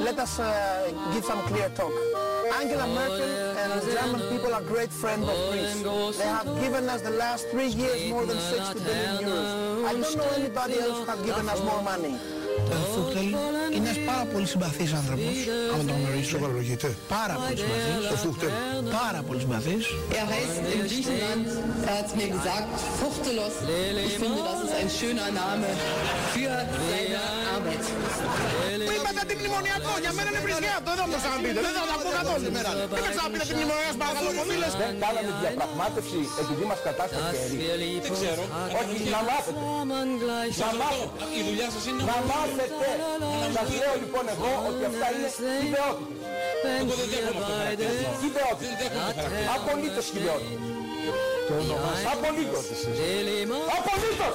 Let us uh, give some clear talk. Angela Merkel and the German people are great friends of Greece. They have given us the last three years more than 60 billion euros. I don't know anybody else who have given us more money. Ο Φούχτελ είναι ένας πάρα πολύ συμπαθής άνθρωπος, άμα τον γνωρίσω. Σοβαρολογείτε. Πάρα πολύ συμπαθής. Το Φούχτελ. Πάρα πολύ συμπαθής. Er heißt in Griechenland, er hat mir gesagt, Fuchtelos. Ich finde, das ist ein schöner Name für seine Arbeit. Που είπατε αντιμνημονιακό, για μένα είναι βρισιάτο, δεν θα μου το ξαναπείτε, δεν θα το ακούω καθόλου σήμερα. Δεν με ξαναπείτε αντιμνημονιακός, παρακαλώ πολύ, λες. Δεν κάναμε διαπραγμάτευση επειδή μας κατάστασε χέρι. Δεν ξέρω. Όχι, να μάθετε. Να μάθετε. Η δουλειά σας είναι Να μάθετε. Σας λέω λοιπόν εγώ ότι αυτά είναι χιδεότητες. Εγώ δεν δέχομαι αυτό το χαρακτήρισμα. Δεν Χιδεότητες. δέχομαι το χαρακτήρισμα. Απολύτως χιδεότητες. Απολύτως. Απολύτως.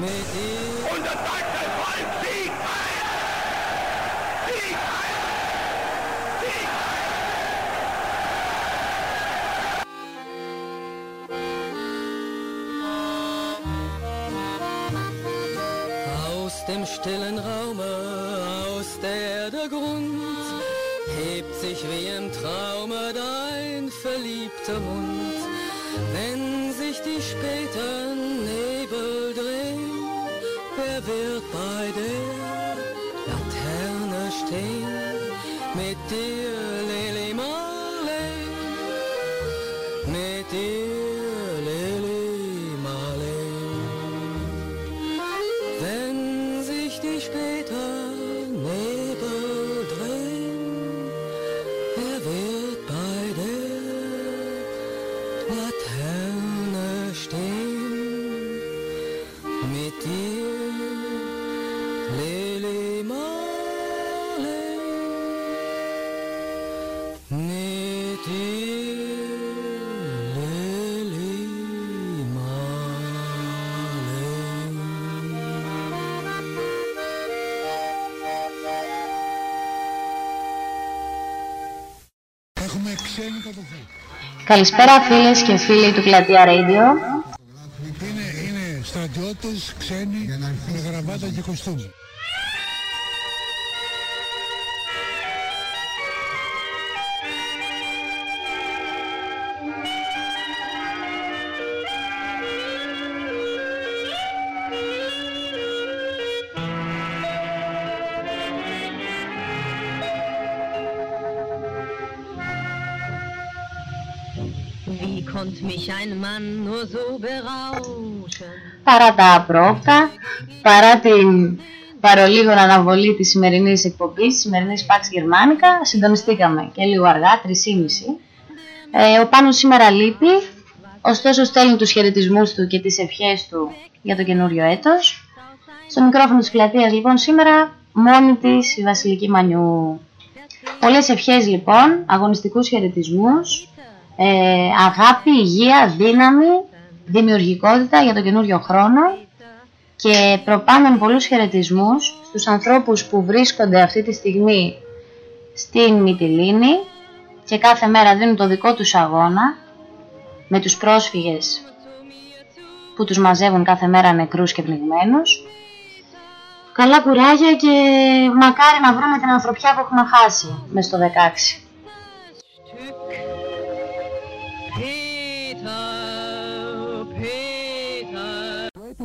Und das sagt das Volk Sieg Heil! Sieg Heil! Sieg Aus dem stillen Raume, aus der der Grund, hebt sich wie im Traume dein verliebter Mund. Wenn sich die späten wird bei der Laterne stehen? Mit dir, Καλησπέρα φίλες και φίλοι του Πλατεία Radio. Είναι, είναι στρατιώτες ξένοι με γραβάτα και κοστούμι. Παρά τα απρόπτα, παρά την παρολίγο αναβολή της σημερινής εκπομπής, της σημερινής Pax Germanica, συντονιστήκαμε και λίγο αργά, 3.30. Ε, ο Πάνος σήμερα λείπει, ωστόσο στέλνει τους χαιρετισμούς του και τις ευχές του για το καινούριο έτος. Στο μικρόφωνο της πλατείας λοιπόν σήμερα μόνη της η Βασιλική Μανιού. Πολλές ευχές λοιπόν, αγωνιστικούς χαιρετισμούς, ε, αγάπη, υγεία, δύναμη, δημιουργικότητα για το καινούριο χρόνο και προπάνω πολλούς χαιρετισμούς στους ανθρώπους που βρίσκονται αυτή τη στιγμή στην Μυτιλίνη και κάθε μέρα δίνουν το δικό τους αγώνα με τους πρόσφυγες που τους μαζεύουν κάθε μέρα νεκρούς και πνιγμένους. Καλά κουράγια και μακάρι να βρούμε την ανθρωπιά που έχουμε χάσει μες στο 16.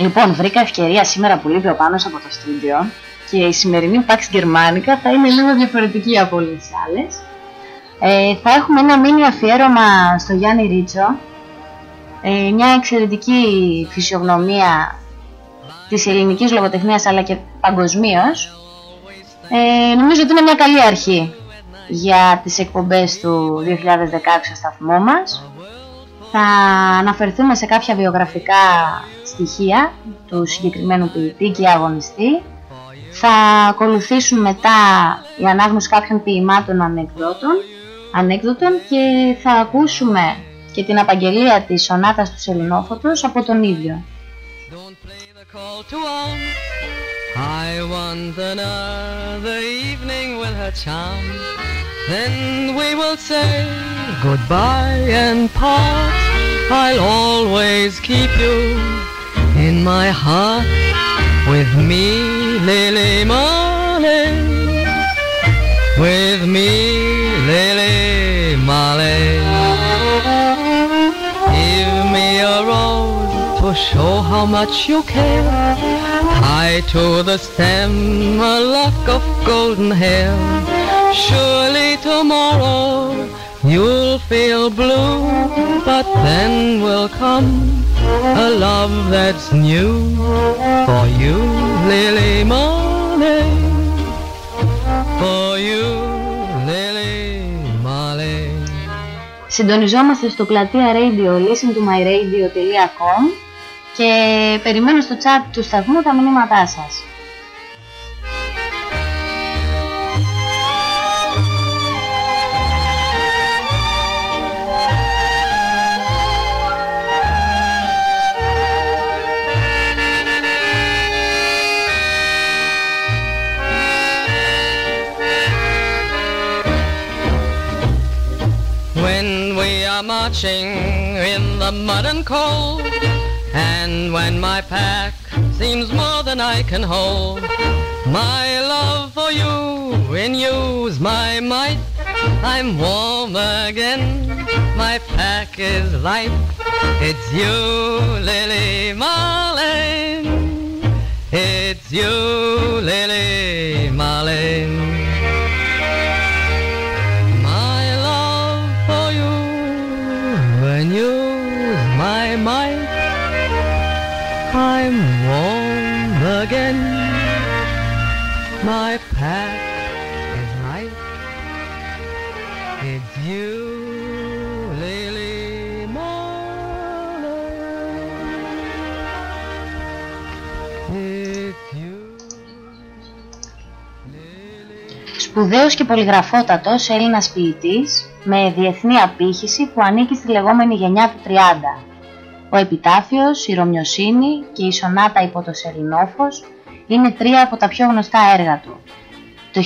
Λοιπόν, βρήκα ευκαιρία σήμερα που λείπει ο Πάνος από το στούντιο και η σημερινή Pax Germanica θα είναι λίγο διαφορετική από όλες τις άλλες. Ε, θα έχουμε ένα μίνι αφιέρωμα στο Γιάννη Ρίτσο, ε, μια εξαιρετική φυσιογνωμία της ελληνικής λογοτεχνίας αλλά και παγκοσμίως. Ε, νομίζω ότι είναι μια καλή αρχή για τις εκπομπές του 2016 στο σταθμό μας. Θα αναφερθούμε σε κάποια βιογραφικά στοιχεία του συγκεκριμένου ποιητή και αγωνιστή. Θα ακολουθήσουν μετά η ανάγνωση κάποιων ποιημάτων ανεκδότων, ανέκδοτων και θα ακούσουμε και την απαγγελία της σονάτας του Σελινόφωτος από τον ίδιο. I want another evening with her charm Then we will say goodbye and part. I'll always keep you in my heart With me, Lily Marley. With me, Lily Marley. Give me a rose to show how much you care. Tie to the stem a lock of golden hair Surely tomorrow you'll feel blue But then will come a love that's new For you, Lily Marley For you, Lily Marley Συντονιζόμαστε στο πλατεία radio listentomyradio.com και περιμένω στο chat του σταθμού τα μηνύματά σας. Marching in the mud and cold. And when my pack seems more than I can hold My love for you renews my might. I'm warm again, my pack is light. It's you, Lily Marlene It's you, Lily Marlene my Σπουδαίος και πολυγραφότατος Έλληνας ποιητής με διεθνή απήχηση που ανήκει στη λεγόμενη γενιά του 30. Ο επιτάφιος, η Ρωμιοσύνη και η σονάτα υπό το Σελινόφος είναι τρία από τα πιο γνωστά έργα του. Το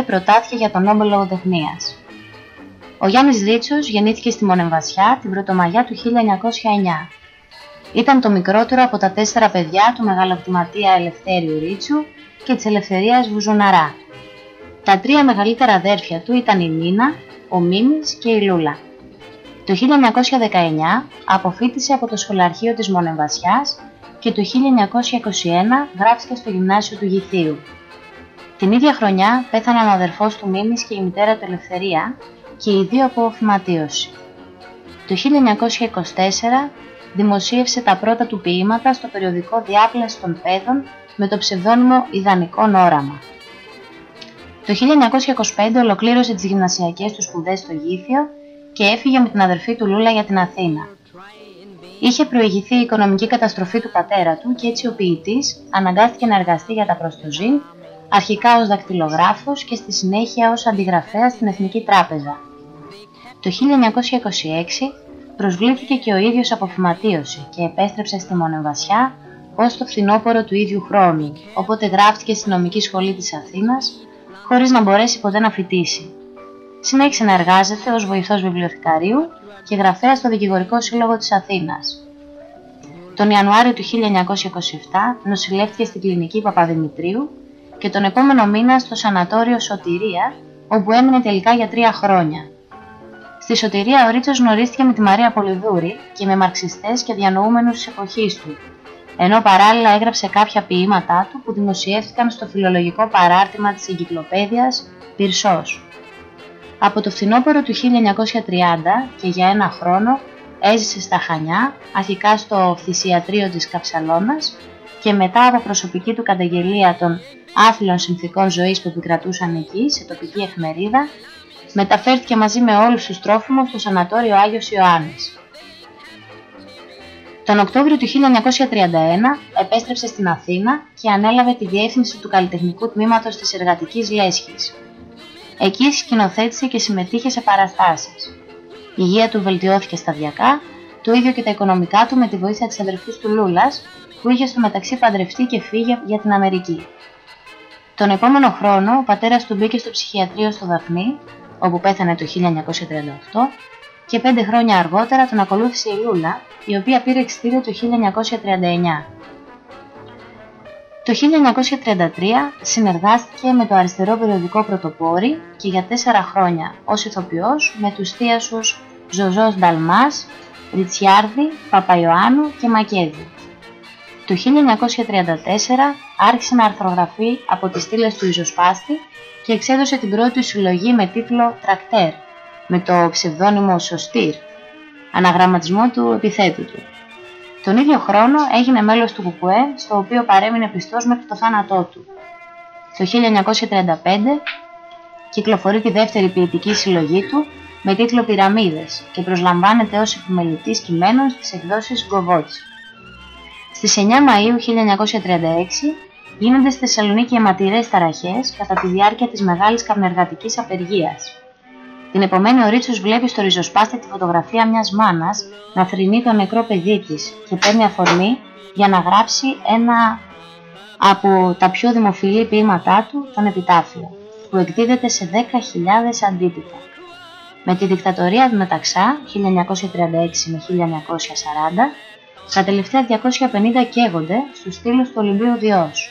1975 προτάθηκε για τον Νόμπελ Λογοτεχνίας. Ο Γιάννης Ρίτσος γεννήθηκε στη Μονεμβασιά την Πρωτομαγιά του 1909. Ήταν το μικρότερο από τα τέσσερα παιδιά του μεγαλοκτηματία Ελευθέριου Ρίτσου και της Ελευθερίας Βουζουναρά. Τα τρία μεγαλύτερα αδέρφια του ήταν η Νίνα, ο Μίμης και η Λούλα. Το 1919 αποφύτησε από το σχολαρχείο της Μονεμβασιάς και το 1921 γράφτηκε στο γυμνάσιο του Γηθίου. Την ίδια χρονιά πέθαναν ο αδερφός του Μίμης και η μητέρα του Ελευθερία και οι δύο από φυματίωση. Το 1924 δημοσίευσε τα πρώτα του ποίηματα στο περιοδικό Διάπλαση των Παιδών με το ψευδόνυμο Ιδανικό Όραμα. Το 1925 ολοκλήρωσε τις γυμνασιακές του σπουδές στο Γήθιο και έφυγε με την αδερφή του Λούλα για την Αθήνα. Είχε προηγηθεί η οικονομική καταστροφή του πατέρα του και έτσι ο ποιητής αναγκάστηκε να εργαστεί για τα προστοζήν, αρχικά ως δακτυλογράφος και στη συνέχεια ως αντιγραφέας στην Εθνική Τράπεζα. Το 1926 προσβλήθηκε και ο ίδιος από φυματίωση και επέστρεψε στη Μονεμβασιά ως το φθινόπωρο του ίδιου χρόνου, οπότε γράφτηκε στη νομική σχολή της Αθήνας, χωρίς να μπορέσει ποτέ να φοιτήσει. Συνέχισε να εργάζεται ως βοηθός βιβλιοθηκαρίου και γραφέας στο Δικηγορικό Σύλλογο της Αθήνας. Τον Ιανουάριο του 1927 νοσηλεύτηκε στην κλινική Παπαδημητρίου και τον επόμενο μήνα στο σανατόριο Σωτηρία, όπου έμεινε τελικά για τρία χρόνια. Στη Σωτηρία ο Ρίτσος γνωρίστηκε με τη Μαρία Πολυδούρη και με μαρξιστές και διανοούμενους της εποχής του, ενώ παράλληλα έγραψε κάποια ποίηματά του που δημοσιεύτηκαν στο φιλολογικό παράρτημα της εγκυκλοπαίδειας Πυρσός. Από το φθινόπωρο του 1930 και για ένα χρόνο έζησε στα Χανιά, αρχικά στο θυσιατρίο της Καψαλώνας και μετά από προσωπική του καταγγελία των άθλιων συνθήκων ζωής που επικρατούσαν εκεί σε τοπική εφημερίδα, μεταφέρθηκε μαζί με όλους τους τρόφιμους στο σανατόριο Άγιος Ιωάννης. Τον Οκτώβριο του 1931 επέστρεψε στην Αθήνα και ανέλαβε τη διεύθυνση του καλλιτεχνικού τμήματος της Εργατικής Λέσχης. Εκεί σκηνοθέτησε και συμμετείχε σε παραστάσεις. Η υγεία του βελτιώθηκε σταδιακά, το ίδιο και τα οικονομικά του με τη βοήθεια της αδερφής του Λούλας, που είχε στο μεταξύ παντρευτεί και φύγει για την Αμερική. Τον επόμενο χρόνο ο πατέρας του μπήκε στο ψυχιατρίο στο Δαφνί, όπου πέθανε το 1938, και πέντε χρόνια αργότερα τον ακολούθησε η Λούλα, η οποία πήρε εξτήριο το 1939. Το 1933 συνεργάστηκε με το αριστερό περιοδικό Πρωτοπόρι και για τέσσερα χρόνια ως ηθοποιός με τους θείασους Ζωζός Νταλμάς, Ριτσιάρδη, Παπαϊωάννου και Μακέδη. Το 1934 άρχισε να αρθρογραφεί από τις στήλες του Ιζοσπάστη και εξέδωσε την πρώτη συλλογή με τίτλο «Τρακτέρ» με το ψευδόνυμο Σωστήρ, αναγραμματισμό του επιθέτου του. Τον ίδιο χρόνο έγινε μέλος του Κουκουέ, στο οποίο παρέμεινε πιστός μέχρι το θάνατό του. Το 1935 κυκλοφορεί τη δεύτερη ποιητική συλλογή του με τίτλο «Πυραμίδες» και προσλαμβάνεται ως επιμελητής κειμένων στις εκδόσεις Γκοβότσι. Στις 9 Μαΐου 1936 γίνονται στη Θεσσαλονίκη αιματηρές ταραχές κατά τη διάρκεια της μεγάλης καπνεργατικής απεργίας. Την επομένη ο Ρίτσος βλέπει στο ριζοσπάστη τη φωτογραφία μιας μάνας να θρυνεί το νεκρό παιδί της και παίρνει αφορμή για να γράψει ένα από τα πιο δημοφιλή ποίηματά του, τον Επιτάφιο, που εκδίδεται σε 10.000 αντίτυπα. Με τη δικτατορία του Μεταξά, 1936 με 1940, τα τελευταία 250 καίγονται στους στήλους του Ολυμπίου Διός.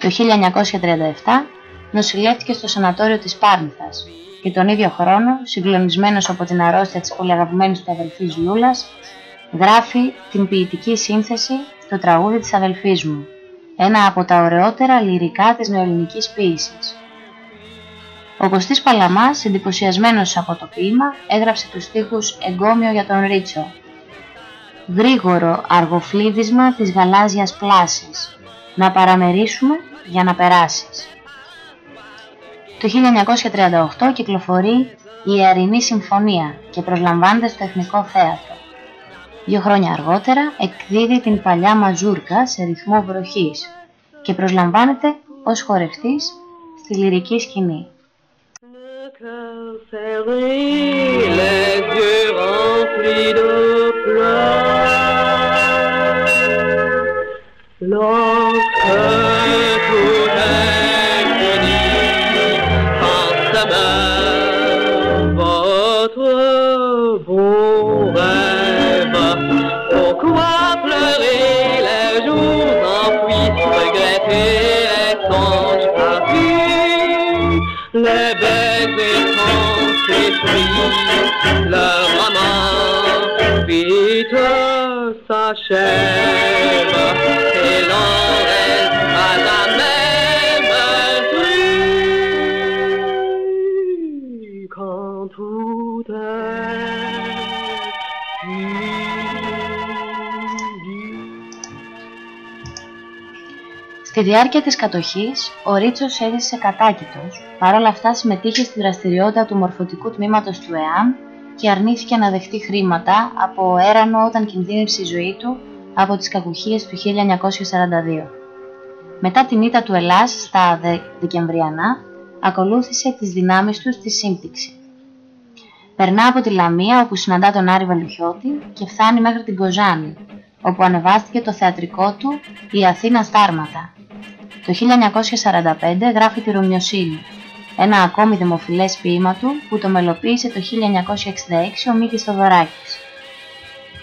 Το 1937 νοσηλεύτηκε στο σανατόριο της Πάρνηθας και τον ίδιο χρόνο, συγκλονισμένος από την αρρώστια της πολύ αγαπημένης του αδελφής Λούλας, γράφει την ποιητική σύνθεση στο τραγούδι της αδελφής μου, ένα από τα ωραιότερα λυρικά της νεοελληνικής ποίησης. Ο Κωστής Παλαμάς, εντυπωσιασμένος από το ποίημα, έγραψε τους στίχους «Εγκόμιο για τον Ρίτσο». Γρήγορο αργοφλίδισμα της γαλάζιας πλάσης, να παραμερίσουμε για να περάσεις. Το 1938 κυκλοφορεί η Ιερινή Συμφωνία και προσλαμβάνεται στο Εθνικό Θέατρο. Δύο χρόνια αργότερα εκδίδει την παλιά μαζούρκα σε ρυθμό βροχής και προσλαμβάνεται ως χορευτής στη λυρική σκηνή. Les bêtes et sans esprit, leur amant vite s'achève et l'enlève. Στη διάρκεια της κατοχής, ο Ρίτσος έζησε κατάκητος, παρόλα αυτά συμμετείχε στη δραστηριότητα του μορφωτικού τμήματος του ΕΑΜ και αρνήθηκε να δεχτεί χρήματα από έρανο όταν κινδύνευσε η ζωή του από τις κακουχίες του 1942. Μετά την ήττα του Ελλάς στα Δε Δεκεμβριανά, ακολούθησε τις δυνάμεις του στη σύμπτυξη. Περνά από τη Λαμία όπου συναντά τον Άρη Βαλουχιώτη και φτάνει μέχρι την Κοζάνη, όπου ανεβάστηκε το θεατρικό του «Η Αθήνα Στάρματα». Το 1945 γράφει τη Ρωμιοσύνη, ένα ακόμη δημοφιλές ποίημα του που το μελοποίησε το 1966 ο Μίκης Θοδωράκης.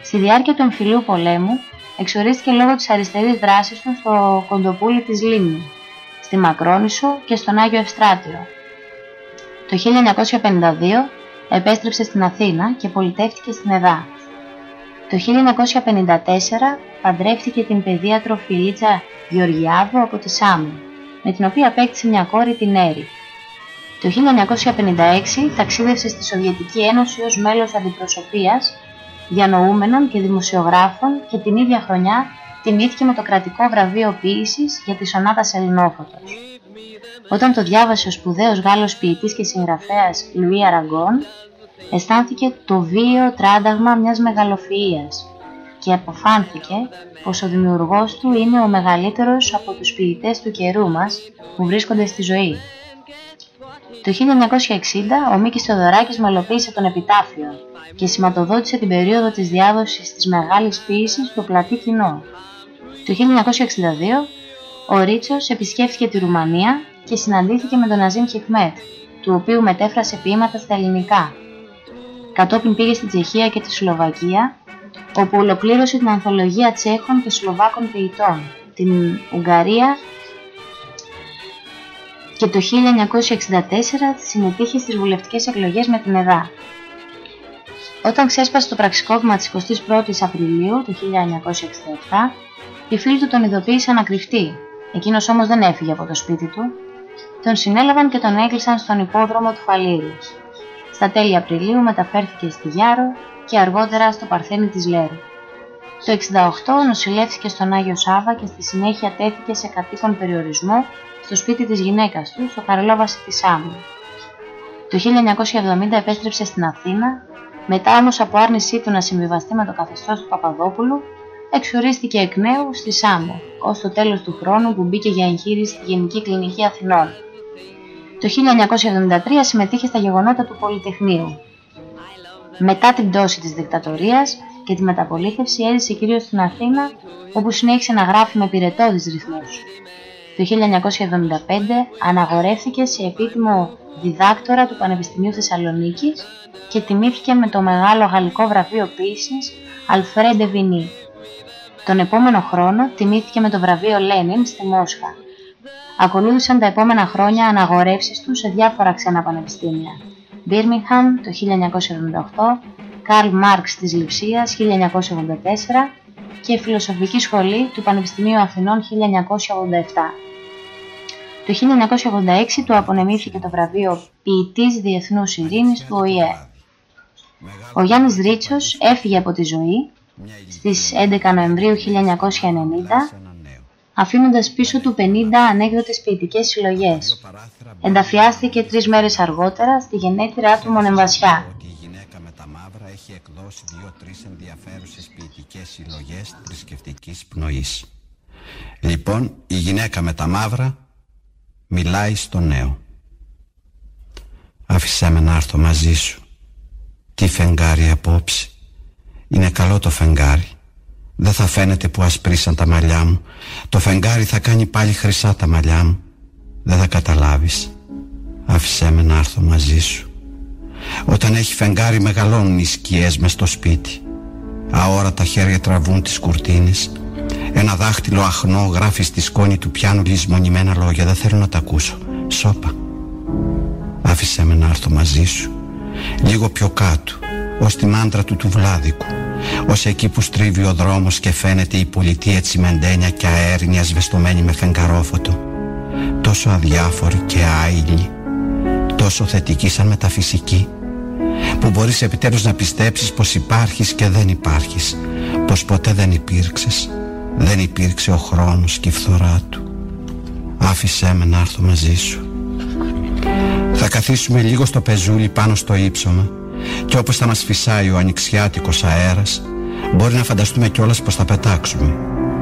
Στη διάρκεια του εμφυλίου πολέμου εξορίστηκε λόγω της αριστερής δράσης του στο κοντοπούλι της Λίμνη, στη Μακρόνησο και στον Άγιο Ευστράτιο. Το 1952 επέστρεψε στην Αθήνα και πολιτεύτηκε στην ΕΔΑ. Το 1954 παντρεύτηκε την παιδίατρο Φιλίτσα Γεωργιάδου από τη Σάμου, με την οποία απέκτησε μια κόρη την Έρη. Το 1956 ταξίδευσε στη Σοβιετική Ένωση ως μέλος αντιπροσωπείας διανοούμενων και δημοσιογράφων και την ίδια χρονιά τιμήθηκε με το κρατικό βραβείο ποίησης για τη σονάτα Σελινόφωτος. Όταν το διάβασε ο σπουδαίος Γάλλος ποιητής και συγγραφέας Λουί Αραγκόν, αισθάνθηκε το βίαιο τράνταγμα μιας μεγαλοφυΐας και αποφάνθηκε πως ο δημιουργός του είναι ο μεγαλύτερος από τους ποιητές του καιρού μας που βρίσκονται στη ζωή. Το 1960 ο Μίκης Θεοδωράκης μελοποίησε τον Επιτάφιο και σηματοδότησε την περίοδο της διάδοσης της μεγάλης ποίησης στο πλατή κοινό. Το 1962 ο Ρίτσος επισκέφθηκε τη Ρουμανία και συναντήθηκε με τον Αζίμ Χικμέτ, του οποίου μετέφρασε ποίηματα στα ελληνικά. Κατόπιν πήγε στην Τσεχία και τη Σλοβακία, όπου ολοκλήρωσε την ανθολογία Τσέχων και Σλοβάκων ποιητών, την Ουγγαρία και το 1964 συμμετείχε στις βουλευτικές εκλογές με την ΕΔΑ. Όταν ξέσπασε το πραξικόπημα της 21ης Απριλίου του 1967, οι φίλοι του τον ειδοποίησαν να κρυφτεί, εκείνος όμως δεν έφυγε από το σπίτι του, τον συνέλαβαν και τον έκλεισαν στον υπόδρομο του Φαλήριους. Στα τέλη Απριλίου μεταφέρθηκε στη Γιάρο και αργότερα στο Παρθένη της Λέρου. Το 1968 νοσηλεύθηκε στον Άγιο Σάβα και στη συνέχεια τέθηκε σε κατοίκον περιορισμό στο σπίτι της γυναίκας του, στο Καρλόβαση της Σάμου. Το 1970 επέστρεψε στην Αθήνα, μετά όμως από άρνησή του να συμβιβαστεί με το καθεστώς του Παπαδόπουλου, εξορίστηκε εκ νέου στη Σάμο, ως το τέλος του χρόνου που μπήκε για εγχείρηση στη Γενική Κλινική Αθηνών. Το 1973 συμμετείχε στα γεγονότα του Πολυτεχνείου. Μετά την πτώση της δικτατορίας και τη μεταπολίτευση έζησε κυρίως στην Αθήνα, όπου συνέχισε να γράφει με πυρετόδεις ρυθμούς. Το 1975 αναγορεύθηκε σε επίτιμο διδάκτορα του Πανεπιστημίου Θεσσαλονίκης και τιμήθηκε με το μεγάλο γαλλικό βραβείο ποίησης Αλφρέντε Βινί. Τον επόμενο χρόνο τιμήθηκε με το βραβείο Λένιν στη Μόσχα. Ακολούθησαν τα επόμενα χρόνια αναγορεύσεις τους σε διάφορα ξένα πανεπιστήμια. Birmingham το 1978, Καρλ Μάρξ της Λιψίας 1984 και Φιλοσοφική Σχολή του Πανεπιστημίου Αθηνών 1987. Το 1986 του απονεμήθηκε το βραβείο Ποιητής Διεθνούς Ειρήνης του ΟΗΕ. Ο Γιάννης Ρίτσος έφυγε από τη ζωή στις 11 Νοεμβρίου 1990 αφήνοντας πίσω του 50 ανέκδοτες ποιητικές συλλογές. Ενταφιάστηκε τρεις μέρες αργότερα στη γενέτειρά του Μονεμβασιά. δώσει δύο-τρεις ενδιαφέρουσες ποιητικές συλλογές θρησκευτικής πνοής. Λοιπόν, η γυναίκα με τα μαύρα μιλάει στο νέο. Άφησέ με να έρθω μαζί σου. Τι φεγγάρι απόψε. Είναι καλό το φεγγάρι. Δεν θα φαίνεται που ασπρίσαν τα μαλλιά μου. Το φεγγάρι θα κάνει πάλι χρυσά τα μαλλιά μου. Δεν θα καταλάβεις. Άφησέ με να έρθω μαζί σου. Όταν έχει φεγγάρι μεγαλώνουν οι σκιές μες στο σπίτι. Αόρατα χέρια τραβούν τις κουρτίνες. Ένα δάχτυλο αχνό γράφει στη σκόνη του πιάνου λησμονημένα λόγια. Δεν θέλω να τα ακούσω. Σώπα. Άφησέ με να έρθω μαζί σου. Λίγο πιο κάτω. Ως τη μάντρα του του Βλάδικου. Ως εκεί που στρίβει ο δρόμος και φαίνεται η πολιτεία τσιμεντένια και αέρινια σβεστομένη με φεγγαρόφωτο. Τόσο αδιάφορη και άειλη. Τόσο θετική σαν μεταφυσική που μπορείς επιτέλους να πιστέψεις πως υπάρχεις και δεν υπάρχεις πως ποτέ δεν υπήρξες δεν υπήρξε ο χρόνος και η φθορά του άφησέ με να έρθω μαζί σου θα καθίσουμε λίγο στο πεζούλι πάνω στο ύψωμα και όπως θα μας φυσάει ο ανοιξιάτικος αέρας μπορεί να φανταστούμε κιόλας πως θα πετάξουμε.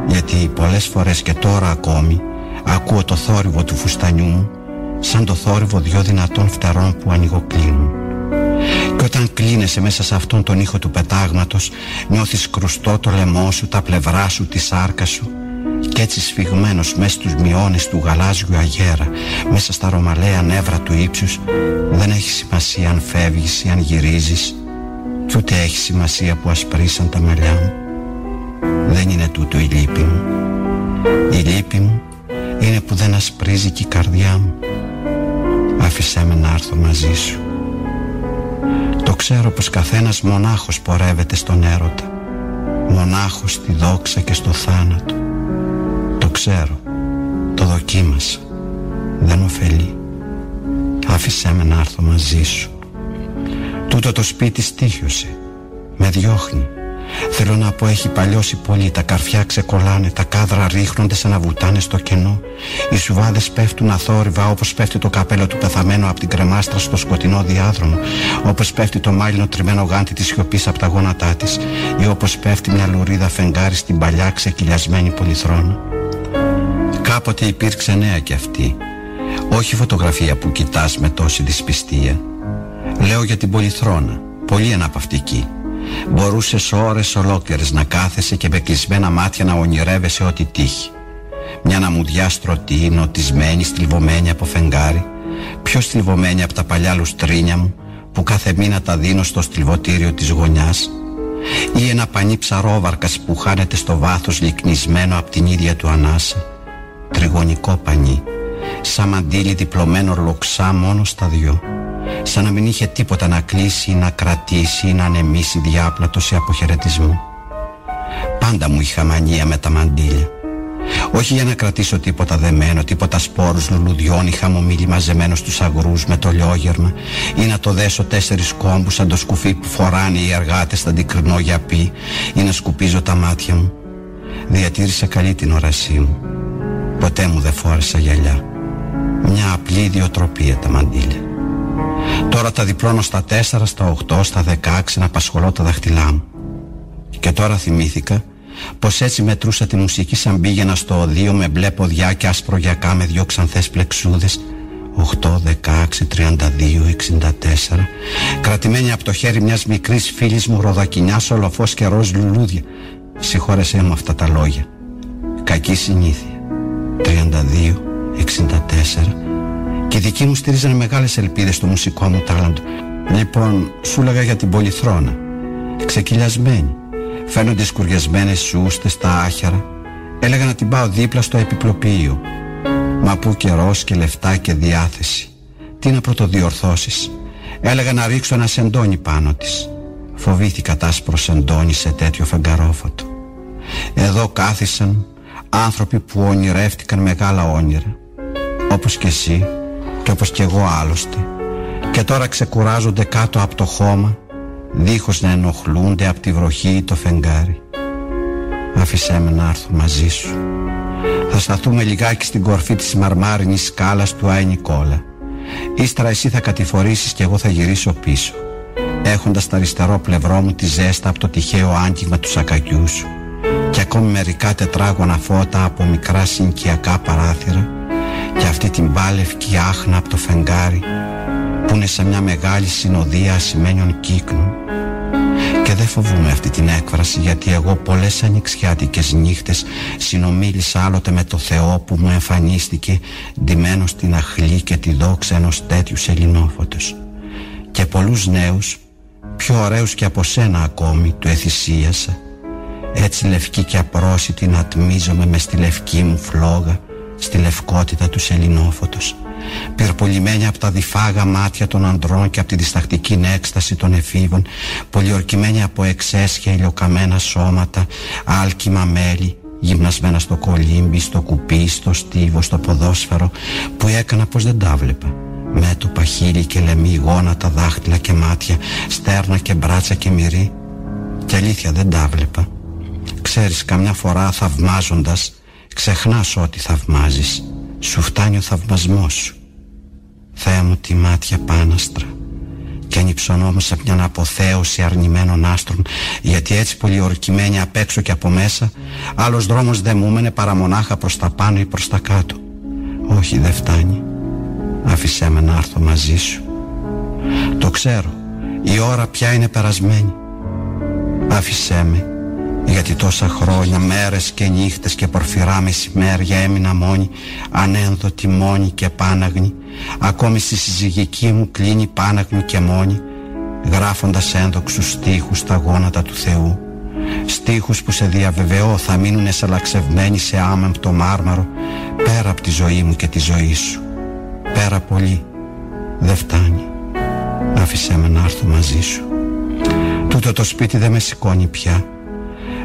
Γιατί πολλές φορές και τώρα ακόμη ακούω το θόρυβο του φουστανιού μου σαν το θόρυβο δυο δυνατών φτερών που ανοιγοκλίνουν. Και όταν κλείνεσαι μέσα σε αυτόν τον ήχο του πετάγματος Νιώθεις κρουστό το λαιμό σου, τα πλευρά σου, τη σάρκα σου Κι έτσι σφιγμένος μέσα στους μειώνες του γαλάζιου αγέρα Μέσα στα ρωμαλαία νεύρα του ύψους Δεν έχει σημασία αν φεύγεις ή αν γυρίζεις Κι ούτε έχει σημασία που ασπρίσαν τα μαλλιά μου. Δεν είναι τούτο η λύπη μου. Η λύπη μου είναι που δεν ασπρίζει και η καρδιά μου. Άφησέ με να έρθω μαζί σου. Το ξέρω πως καθένας μονάχος πορεύεται στον έρωτα Μονάχος στη δόξα και στο θάνατο. Το ξέρω. Το δοκίμασα. Δεν ωφελεί. Άφησέ με να έρθω μαζί σου. Τούτο το σπίτι στήχιωσε Με διώχνει. Θέλω να πω έχει παλιώσει πολύ. Τα καρφιά ξεκολλάνε. Τα κάδρα ρίχνονται σαν να βουτάνε στο κενό. Οι σουβάδες πέφτουν αθόρυβα Όπως πέφτει το καπέλο του πεθαμένου από την κρεμάστρα στο σκοτεινό διάδρομο. Όπως πέφτει το μάλινο τριμμένο γάντι της σιωπής από τα γόνατά της. Ή όπως πέφτει μια λουρίδα φεγγάρι στην παλιά ξεκυλιασμένη πολυθρόνα Κάποτε υπήρξε νέα κι αυτή. Όχι φωτογραφία που κοιτάς με τόση δυσπιστία. Λέω για την πολυθρόνα Πολύ αναπαυτική. Μπορούσες ώρες ολόκληρες να κάθεσαι και με κλεισμένα μάτια να ονειρεύεσαι ό,τι τύχει. Μια ναμουδιά στρωτή, νοτισμένη, στυλβωμένη από φεγγάρι, πιο στυλβωμένη από τα παλιά λουστρίνια μου που κάθε μήνα τα δίνω στο στυλβωτήριο της γωνιάς. Ή ένα πανί ψαρόβαρκας που χάνεται στο βάθος λυκνισμένο από την ίδια του ανάσα τριγωνικό πανί σαν μαντίλι διπλωμένο λοξά μόνο στα δυο σαν να μην είχε τίποτα να κλείσει ή να κρατήσει ή να ανεμίσει διάπλατο σε αποχαιρετισμό. Πάντα μου είχα μανία με τα μαντήλια. Όχι για να κρατήσω τίποτα δεμένο, τίποτα σπόρους λουλουδιών ή χαμομήλι μαζεμένο στους αγρούς με το λιόγερμα ή να το δέσω τέσσερις κόμπους σαν το σκουφί που φοράνε οι εργάτες στα αντικρινό γιαπί ή να σκουπίζω τα μάτια μου. Διατήρησα καλή την όρασή μου. Ποτέ μου δεν φόρεσα γυαλιά. Μια απλή ιδιοτροπία τα μαντήλια. Τώρα τα διπλώνω στα 4, στα 8, στα 16 να απασχολώ τα δάχτυλά μου. Και τώρα θυμήθηκα πως έτσι μετρούσα τη μουσική σαν πήγαινα στο οδείο με μπλε ποδιά και άσπρο γιακά με δυο ξανθές πλεξούδες 8, 16, 32, 64 κρατημένη από το χέρι μιας μικρής φίλης μου ροδακινιάς ολοφός και ροζ λουλούδια συγχώρεσέ μου αυτά τα λόγια κακή συνήθεια 32, 64 και οι δικοί μου στηρίζανε μεγάλες ελπίδες στο μουσικό μου τάλαντο. Λοιπόν, σου έλεγα για την πολυθρόνα. Ξεκυλιασμένη. Φαίνονται σκουριασμένες σούστες στα άχερα. Έλεγα να την πάω δίπλα στο επιπλοποιείο. Μα πού καιρός και λεφτά και διάθεση. Τι να πρωτοδιορθώσεις. Έλεγα να ρίξω ένα σεντόνι πάνω της. Φοβήθηκα τ' άσπρο σεντόνι σε τέτοιο φεγγαρόφωτο. Εδώ κάθισαν άνθρωποι που ονειρεύτηκαν μεγάλα όνειρα. Όπως και εσύ και όπως κι εγώ άλλωστε. Και τώρα ξεκουράζονται κάτω από το χώμα δίχως να ενοχλούνται από τη βροχή ή το φεγγάρι. Άφησέ με να έρθω μαζί σου. Θα σταθούμε λιγάκι στην κορφή της μαρμάρινης σκάλας του Άι Νικόλα. Ύστερα εσύ θα κατηφορήσεις και εγώ θα γυρίσω πίσω έχοντας στα αριστερό πλευρό μου τη ζέστα από το τυχαίο άγγιγμα του σακακιού σου και ακόμη μερικά τετράγωνα φώτα από μικρά συνοικιακά παράθυρα και αυτή την πάλευκη άχνα από το φεγγάρι που είναι σε μια μεγάλη συνοδεία ασημένιων κύκνων. Και δεν φοβούμαι αυτή την έκφραση γιατί εγώ πολλές ανοιξιάτικες νύχτες συνομίλησα άλλοτε με το Θεό που μου εμφανίστηκε ντυμένος στην αχλή και τη δόξα ενός τέτοιου σελινόφωτος και πολλούς νέους πιο ωραίους και από σένα ακόμη του εθυσίασα έτσι λευκή και απρόσιτη να τμίζομαι μες στη λευκή μου φλόγα στη λευκότητα του σελινόφωτος πυρπολιμένη από τα διφάγα μάτια των ανδρών και από τη διστακτική έκσταση των εφήβων πολιορκημένη από εξέσχεια ηλιοκαμένα σώματα άλκημα μέλη γυμνασμένα στο κολύμπι, στο κουπί, στο στίβο, στο ποδόσφαιρο που έκανα πως δεν τα βλέπα. Μέτωπα, χείλη και λεμί, γόνατα, δάχτυλα και μάτια στέρνα και μπράτσα και μυρί. Και αλήθεια δεν τα βλέπα ξέρεις καμιά φορά θαυμάζοντας ξεχνάς ό,τι θαυμάζεις. Σου φτάνει ο θαυμασμός σου. Θεέ μου τη μάτια πάναστρα. Και ανυψωνόμουν σε μια αποθέωση αρνημένων άστρων γιατί έτσι πολιορκημένοι απ' έξω και από μέσα άλλος δρόμος δεν μου έμενε παρά μονάχα προς τα πάνω ή προς τα κάτω. Όχι δεν φτάνει. Άφησέ με να έρθω μαζί σου. Το ξέρω η ώρα πια είναι περασμένη. Άφησέ με γιατί τόσα χρόνια μέρες και νύχτες και πορφυρά μεσημέρια έμεινα μόνη ανένδοτη μόνη και πάναγνη. Ακόμη στη συζυγική μου κλείνει πάναγνη και μόνη γράφοντας ένδοξους στίχους στα γόνατα του Θεού. Στίχους που σε διαβεβαιώ θα μείνουν εσαλαξευμένοι σε άμεμπτο μάρμαρο πέρα από τη ζωή μου και τη ζωή σου. Πέρα πολύ δεν φτάνει. Άφησέ με να έρθω μαζί σου. Τούτο το σπίτι δεν με σηκώνει πια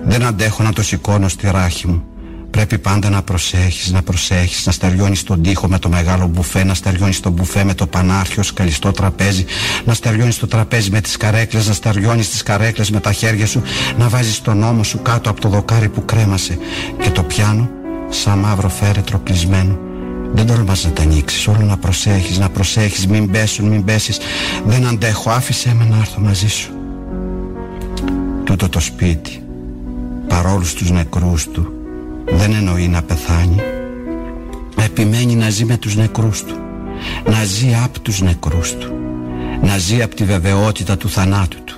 δεν αντέχω να το σηκώνω στη ράχη μου. Πρέπει πάντα να προσέχεις, να προσέχεις, να στεριώνεις τον τοίχο με το μεγάλο μπουφέ, να στεριώνεις τον μπουφέ με το πανάρχιο σκαλιστό τραπέζι, να στεριώνεις το τραπέζι με τις καρέκλες, να στεριώνεις τις καρέκλες με τα χέρια σου, να βάζεις τον ώμο σου κάτω από το δοκάρι που κρέμασε και το πιάνο σαν μαύρο φέρετρο κλεισμένο. Δεν τολμάς να τα ανοίξεις, όλο να προσέχεις, να προσέχεις, μην πέσουν, μην πέσεις. Δεν αντέχω, άφησέ με να έρθω μαζί σου. Τούτο το σπίτι, παρόλους τους νεκρούς του. Δεν εννοεί να πεθάνει. Επιμένει να ζει με τους νεκρούς του. Να ζει από τους νεκρούς του. Να ζει από τη βεβαιότητα του θανάτου του.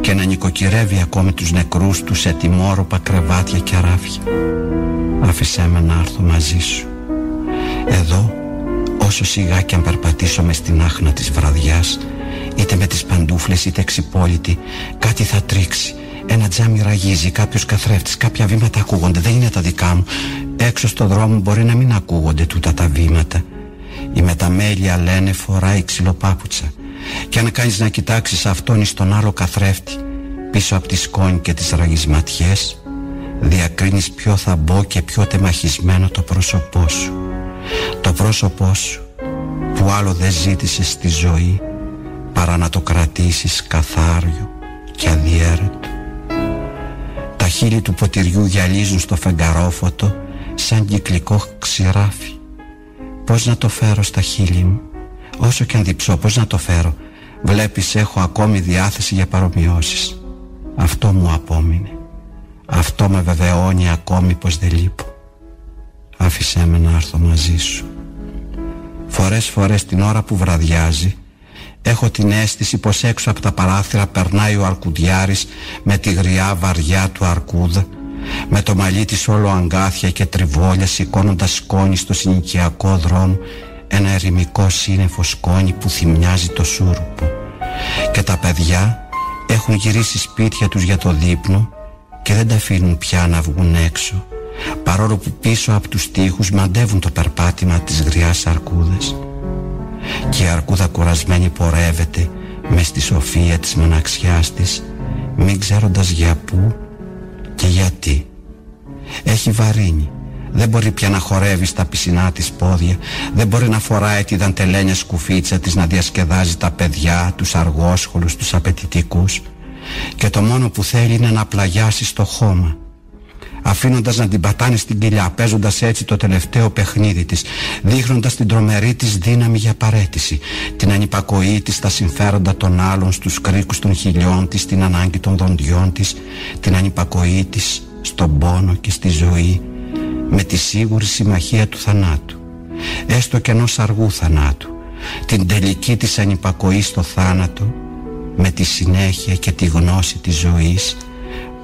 Και να νοικοκυρεύει ακόμη τους νεκρούς του σε τιμόρροπα κρεβάτια και αράφια άφησέ με να έρθω μαζί σου. Εδώ όσο σιγά και αν περπατήσω με στην άχνα της βραδιάς είτε με τις παντούφλες είτε εξυπόλυτη κάτι θα τρίξει ένα τζάμι ραγίζει, κάποιος καθρέφτης, κάποια βήματα ακούγονται. Δεν είναι τα δικά μου. Έξω στο δρόμο μπορεί να μην ακούγονται τούτα τα βήματα. Η μεταμέλεια λένε φοράει ξυλοπάπουτσα. Και αν κάνεις να κοιτάξεις αυτόν ή στον άλλο καθρέφτη, πίσω από τη σκόνη και τις ραγισματιές, διακρίνεις ποιο θα μπω και ποιο τεμαχισμένο το πρόσωπό σου. Το πρόσωπό σου που άλλο δεν ζήτησε στη ζωή παρά να το κρατήσεις καθάριο και αδιέρετο τα χείλη του ποτηριού γυαλίζουν στο φεγγαρόφωτο σαν κυκλικό ξηράφι. Πώς να το φέρω στα χείλη μου, όσο και αν διψώ, πώς να το φέρω; Βλέπεις έχω ακόμη διάθεση για παρομοιώσεις. Αυτό μου απόμεινε. Αυτό με βεβαιώνει ακόμη πως δεν λείπω. Άφησέ με να έρθω μαζί σου. Φορές φορές την ώρα που βραδιάζει Έχω την αίσθηση πως έξω από τα παράθυρα περνάει ο Αρκουδιάρης με τη γριά βαριά του Αρκούδα με το μαλλί της όλο αγκάθια και τριβόλια σηκώνοντας σκόνη στο συνοικιακό δρόμο ένα ερημικό σύννεφο σκόνη που θυμιάζει το σούρουπο. Και τα παιδιά έχουν γυρίσει σπίτια τους για το δείπνο και δεν τα αφήνουν πια να βγουν έξω παρόλο που πίσω από τους τοίχους μαντεύουν το περπάτημα της γριάς αρκούδας και η αρκούδα κουρασμένη πορεύεται με στη σοφία της μοναξιάς της μην ξέροντας για πού και γιατί. Έχει βαρύνει. Δεν μπορεί πια να χορεύει στα πισινά της πόδια. Δεν μπορεί να φοράει τη δαντελένια σκουφίτσα της να διασκεδάζει τα παιδιά τους αργόσχολους, τους απαιτητικούς. Και το μόνο που θέλει είναι να πλαγιάσει στο χώμα αφήνοντας να την πατάνε στην κοιλιά, παίζοντας έτσι το τελευταίο παιχνίδι της, δείχνοντας την τρομερή της δύναμη για παρέτηση, την ανυπακοή της στα συμφέροντα των άλλων, στους κρίκους των χιλιών της, την ανάγκη των δοντιών της, την ανυπακοή της στον πόνο και στη ζωή, με τη σίγουρη συμμαχία του θανάτου, έστω και ενός αργού θανάτου, την τελική της ανυπακοή στο θάνατο, με τη συνέχεια και τη γνώση της ζωής,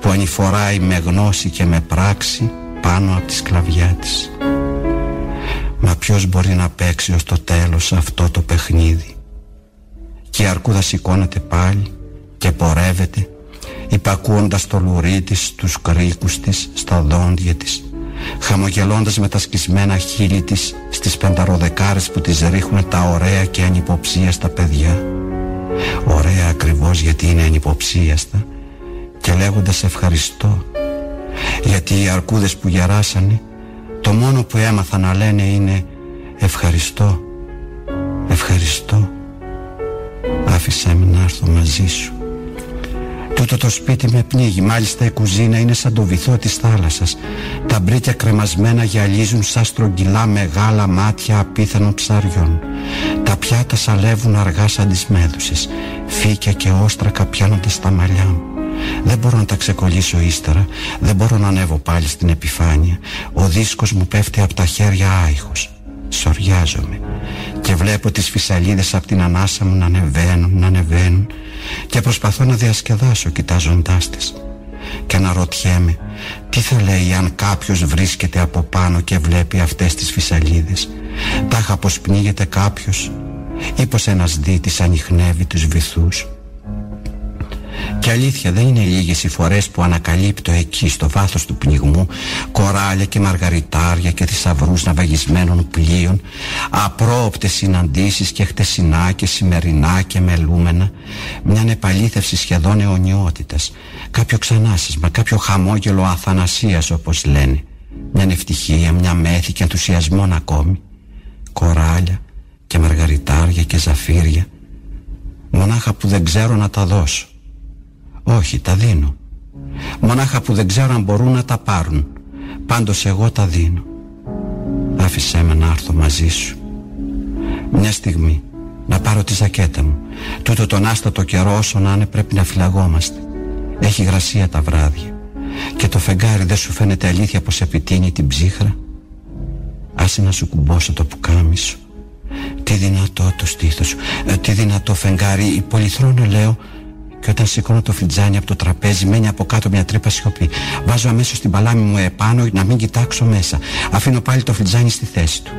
που ανηφοράει με γνώση και με πράξη πάνω από τη σκλαβιά της. Μα ποιος μπορεί να παίξει ως το τέλος αυτό το παιχνίδι; Και η αρκούδα σηκώνεται πάλι και πορεύεται υπακούοντας το λουρί της, τους κρίκους της, στα δόντια της χαμογελώντας με τα σκισμένα χείλη της στις πενταροδεκάρες που της ρίχνουν τα ωραία και ανυποψίαστα παιδιά ωραία ακριβώς γιατί είναι ανυποψίαστα και λέγοντας ευχαριστώ γιατί οι αρκούδες που γεράσανε το μόνο που έμαθα να λένε είναι ευχαριστώ ευχαριστώ άφησέ με να έρθω μαζί σου Τούτο το σπίτι με πνίγει. Μάλιστα η κουζίνα είναι σαν το βυθό της θάλασσας. Τα μπρίκια κρεμασμένα γυαλίζουν σαν στρογγυλά μεγάλα μάτια απίθανων ψαριών. Τα πιάτα σαλεύουν αργά σαν τις μέδουσες. Φύκια και όστρακα πιάνονται στα μαλλιά μου δεν μπορώ να τα ξεκολλήσω ύστερα. Δεν μπορώ να ανέβω πάλι στην επιφάνεια. Ο δίσκος μου πέφτει από τα χέρια άϊχος. Σοριάζομαι. Και βλέπω τις φυσαλίδες από την ανάσα μου να ανεβαίνουν, να ανεβαίνουν. Και προσπαθώ να διασκεδάσω κοιτάζοντάς τις. Και αναρωτιέμαι Τι θα λέει αν κάποιος βρίσκεται από πάνω και βλέπει αυτές τις φυσαλίδες. Τάχα πως πνίγεται κάποιος. Ή πως ένας δίτης ανοιχνεύει τους βυθούς και αλήθεια δεν είναι λίγες οι φορές που ανακαλύπτω εκεί στο βάθος του πνιγμού κοράλια και μαργαριτάρια και θησαυρούς ναυαγισμένων πλοίων απρόοπτες συναντήσεις και χτεσινά και σημερινά και μελούμενα μια επαλήθευση σχεδόν αιωνιότητας κάποιο ξανάσυσμα, κάποιο χαμόγελο αθανασίας όπως λένε. Μια ευτυχία, μια μέθη και ενθουσιασμόν ακόμη. Κοράλια και μαργαριτάρια και ζαφύρια. Μονάχα που δεν ξέρω να τα δώσω όχι, τα δίνω. Μονάχα που δεν ξέρω αν μπορούν να τα πάρουν. Πάντως εγώ τα δίνω. Άφησέ με να έρθω μαζί σου. Μια στιγμή να πάρω τη ζακέτα μου. Τούτο τον άστατο καιρό όσο να είναι πρέπει να φυλαγόμαστε. Έχει γρασία τα βράδια. Και το φεγγάρι δεν σου φαίνεται αλήθεια πως επιτείνει την ψύχρα; Άσε να σου κουμπώσω το πουκάμι σου. Τι δυνατό το στήθος σου. Ε, τι δυνατό φεγγάρι. Η πολυθρόνα λέω και όταν σηκώνω το φλιτζάνι από το τραπέζι, μένει από κάτω μια τρύπα σιωπή. Βάζω αμέσως την παλάμη μου επάνω να μην κοιτάξω μέσα. Αφήνω πάλι το φλιτζάνι στη θέση του.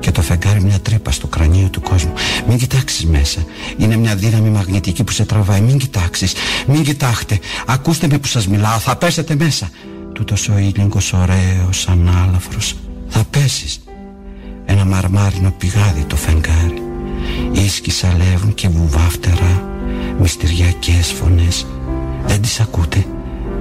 Και το φεγγάρι μια τρύπα στο κρανίο του κόσμου. Μην κοιτάξεις μέσα. Είναι μια δύναμη μαγνητική που σε τραβάει. Μην κοιτάξεις. Μην κοιτάχτε. Ακούστε με που σας μιλάω. Θα πέσετε μέσα. Τούτος ο ήλιγκος ωραίος, ανάλαφρος. Θα πέσεις. Ένα μαρμάρινο πηγάδι το φεγγάρι. Ίσκοι σαλεύουν και βουβάφτερα μυστηριακές φωνές. Δεν τις ακούτε;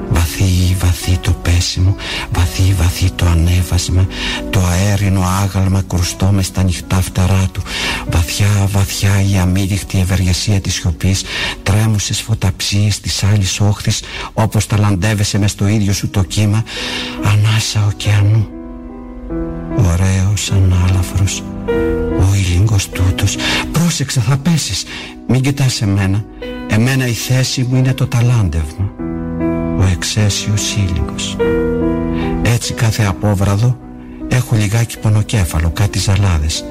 Βαθύ βαθύ το πέσιμο βαθύ βαθύ το ανέβασμα το αέρινο άγαλμα κρουστό μες στα νυχτά φτερά του. Βαθιά βαθιά η αμύριχτη ευεργεσία της σιωπής τρέμουσες φωταψίες της άλλης όχθης όπως ταλαντεύεσαι μες στο ίδιο σου το κύμα ανάσα ωκεανού ωραίος ανάλαφρος ο ήλιγκος τούτος. Πρόσεξε θα πέσεις. Μην κοιτάς εμένα. Εμένα η θέση μου είναι το ταλάντευμα. Ο εξαίσιος ήλιγκος. Έτσι κάθε απόβραδο Έχω λιγάκι πονοκέφαλο Κάτι ζαλάδες.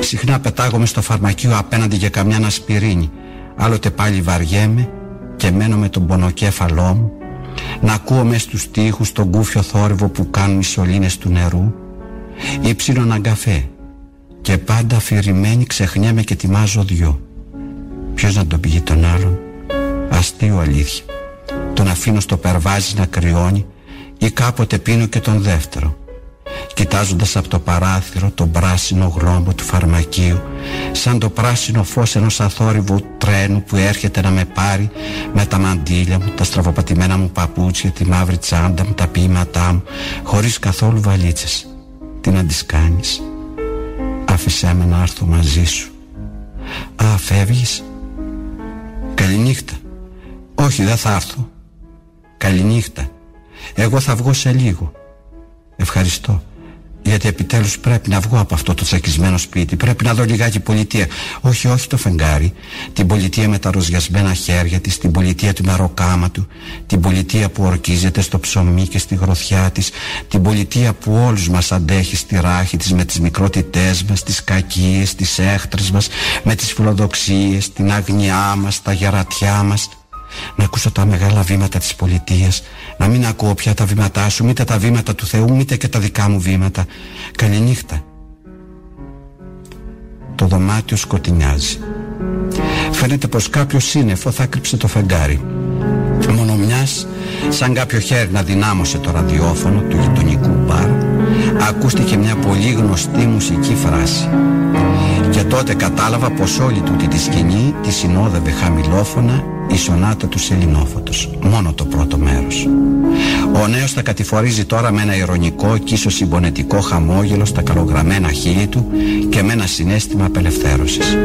Συχνά πετάγομαι στο φαρμακείο απέναντι για καμιά ασπιρίνη Άλλοτε πάλι βαριέμαι Και μένω με τον πονοκέφαλό μου. Να ακούω μες στους τοίχους Τον κούφιο θόρυβο που κάνουν οι σωλήνες του νερού Ή ψήνω έναν καφέ και πάντα αφηρημένη ξεχνιέμαι και ετοιμάζω δυο. Ποιος να τον πηγεί τον άλλον; Αστείο αλήθεια. Τον αφήνω στο περβάζι να κρυώνει Ή κάποτε πίνω και τον δεύτερο. Κοιτάζοντας από το παράθυρο τον πράσινο γλόμπο του φαρμακείου Σαν το πράσινο φως ενός αθόρυβου τρένου που έρχεται να με πάρει Με τα μαντήλια μου, τα στραβοπατημένα μου παπούτσια, τη μαύρη τσάντα μου, τα ποίηματά μου Χωρίς καθόλου βαλίτσες Τι να τις κάνεις. Άφησέ με να έρθω μαζί σου. Α, φεύγεις. Καληνύχτα. Όχι, δεν θα έρθω. Καληνύχτα. Εγώ θα βγω σε λίγο. Ευχαριστώ. Γιατί επιτέλους πρέπει να βγω από αυτό το τσακισμένο σπίτι Πρέπει να δω λιγάκι πολιτεία. Όχι, όχι το φεγγάρι Την πολιτεία με τα ροζιασμένα χέρια της Την πολιτεία του μεροκάμα του Την πολιτεία που ορκίζεται στο ψωμί και στη γροθιά της Την πολιτεία που όλους μας αντέχει στη ράχη της Με τις μικρότητές μας, τις κακίες, τις έχτρες μας Με τις φιλοδοξίες, την αγνιά μας, τα γερατιά μας να ακούσω τα μεγάλα βήματα της πολιτείας. Να μην ακούω πια τα βήματά σου μήτε τα βήματα του Θεού μήτε και τα δικά μου βήματα. Καληνύχτα το δωμάτιο σκοτεινιάζει. Φαίνεται πως κάποιος σύννεφο θα κρύψει το φεγγάρι. Μόνο μιας σαν κάποιο χέρι να δυνάμωσε το ραδιόφωνο του γειτονικού μπαρ ακούστηκε μια πολύ γνωστή μουσική φράση και τότε κατάλαβα πως όλη τούτη τη σκηνή τη συνόδευε χαμηλόφωνα η σονάτα του Σελινόφωτος μόνο το πρώτο μέρος. Ο νέος θα κατηφορίζει τώρα με ένα ηρωνικό και ίσως συμπονετικό χαμόγελο στα καλογραμμένα χείλη του και με ένα συνέστημα απελευθέρωσης.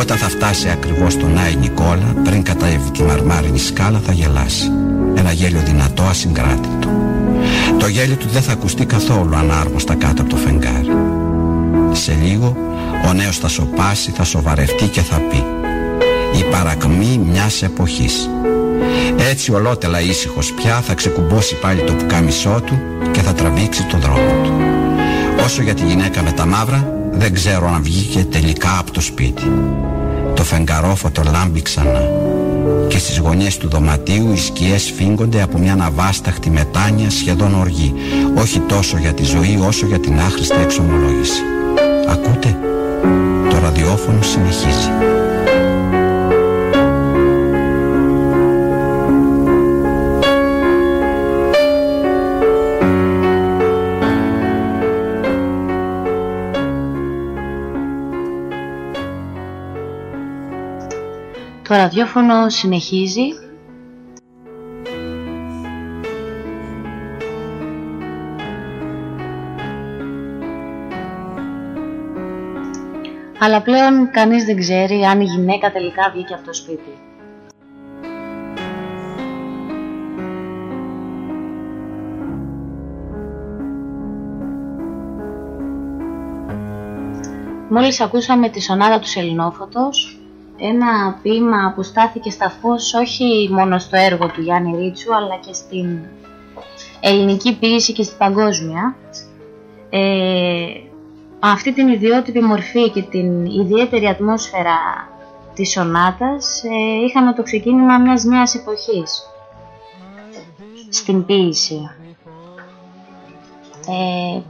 Όταν θα φτάσει ακριβώς στον Άι Νικόλα πριν καταεύει τη μαρμάρινη σκάλα θα γελάσει. Ένα γέλιο δυνατό ασυγκράτητο. Το γέλιο του δεν θα ακουστεί καθόλου ανάρμοστα κάτω από το φεγγάρι. Σε λίγο ο νέος θα σοπάσει, θα σοβαρευτεί και θα πει η παρακμή μιας εποχής. Έτσι ολότελα ήσυχος πια θα ξεκουμπώσει πάλι το πουκάμισό του και θα τραβήξει το δρόμο του. Όσο για τη γυναίκα με τα μαύρα δεν ξέρω αν βγήκε τελικά από το σπίτι. Το φεγγαρόφωτο λάμπει ξανά και στις γωνιές του δωματίου οι σκιές φύγονται από μια ναβάσταχτη μετάνοια σχεδόν οργή όχι τόσο για τη ζωή όσο για την άχρηστη εξομολόγηση. Ακούτε, το ραδιόφωνο συνεχίζει. Το ραδιόφωνο συνεχίζει. Αλλά πλέον κανείς δεν ξέρει αν η γυναίκα τελικά βγήκε από το σπίτι. Μόλις ακούσαμε τη σονάτα του Σελινόφωτος, ένα ποίημα που στάθηκε στα φως όχι μόνο στο έργο του Γιάννη Ρίτσου αλλά και στην ελληνική ποίηση και στην παγκόσμια. Ε, αυτή την ιδιότυπη μορφή και την ιδιαίτερη ατμόσφαιρα της σονάτας ε, είχαμε το ξεκίνημα μιας νέας εποχής στην ποίηση. Ε,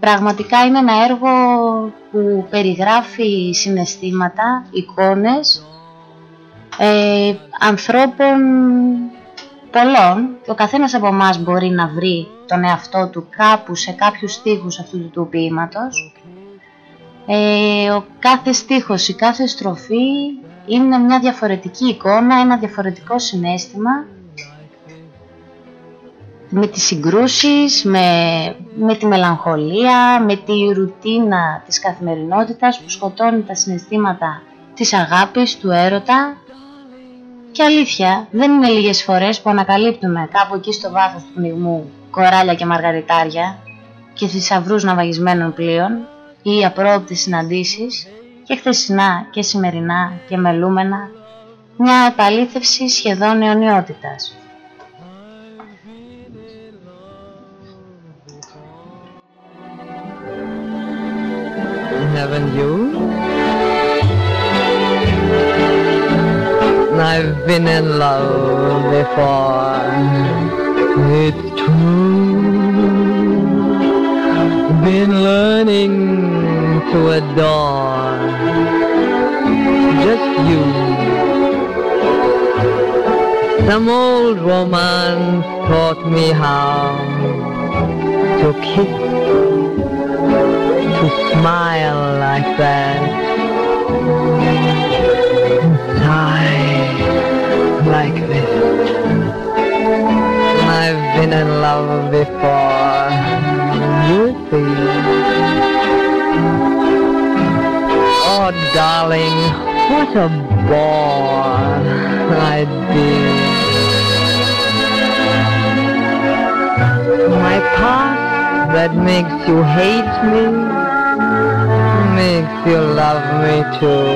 πραγματικά είναι ένα έργο που περιγράφει συναισθήματα, εικόνες ε, ανθρώπων πολλών και ο καθένας από εμάς μπορεί να βρει τον εαυτό του κάπου σε κάποιους στίχους αυτού του ποίηματος. Ε, ο κάθε στίχος, η κάθε στροφή είναι μια διαφορετική εικόνα, ένα διαφορετικό συνέστημα. Με τις συγκρούσεις, με, με τη μελαγχολία, με τη ρουτίνα της καθημερινότητας που σκοτώνει τα συναισθήματα της αγάπης, του έρωτα. Και αλήθεια δεν είναι λίγες φορές που ανακαλύπτουμε κάπου εκεί στο βάθος του πνιγμού κοράλια και μαργαριτάρια και θησαυρούς ναυαγισμένων πλοίων ή απρόοπτες συναντήσεις και χθεσινά και σημερινά και μελούμενα μια επαλήθευση σχεδόν αιωνιότητας. haven't you? I've been in love before, it's true. Been learning to adore just you. Some old woman taught me how to kiss to smile like that. Sigh like this. I've been in love before. You see. Darling, what a bore I'd be that makes you hate me, makes you love me too.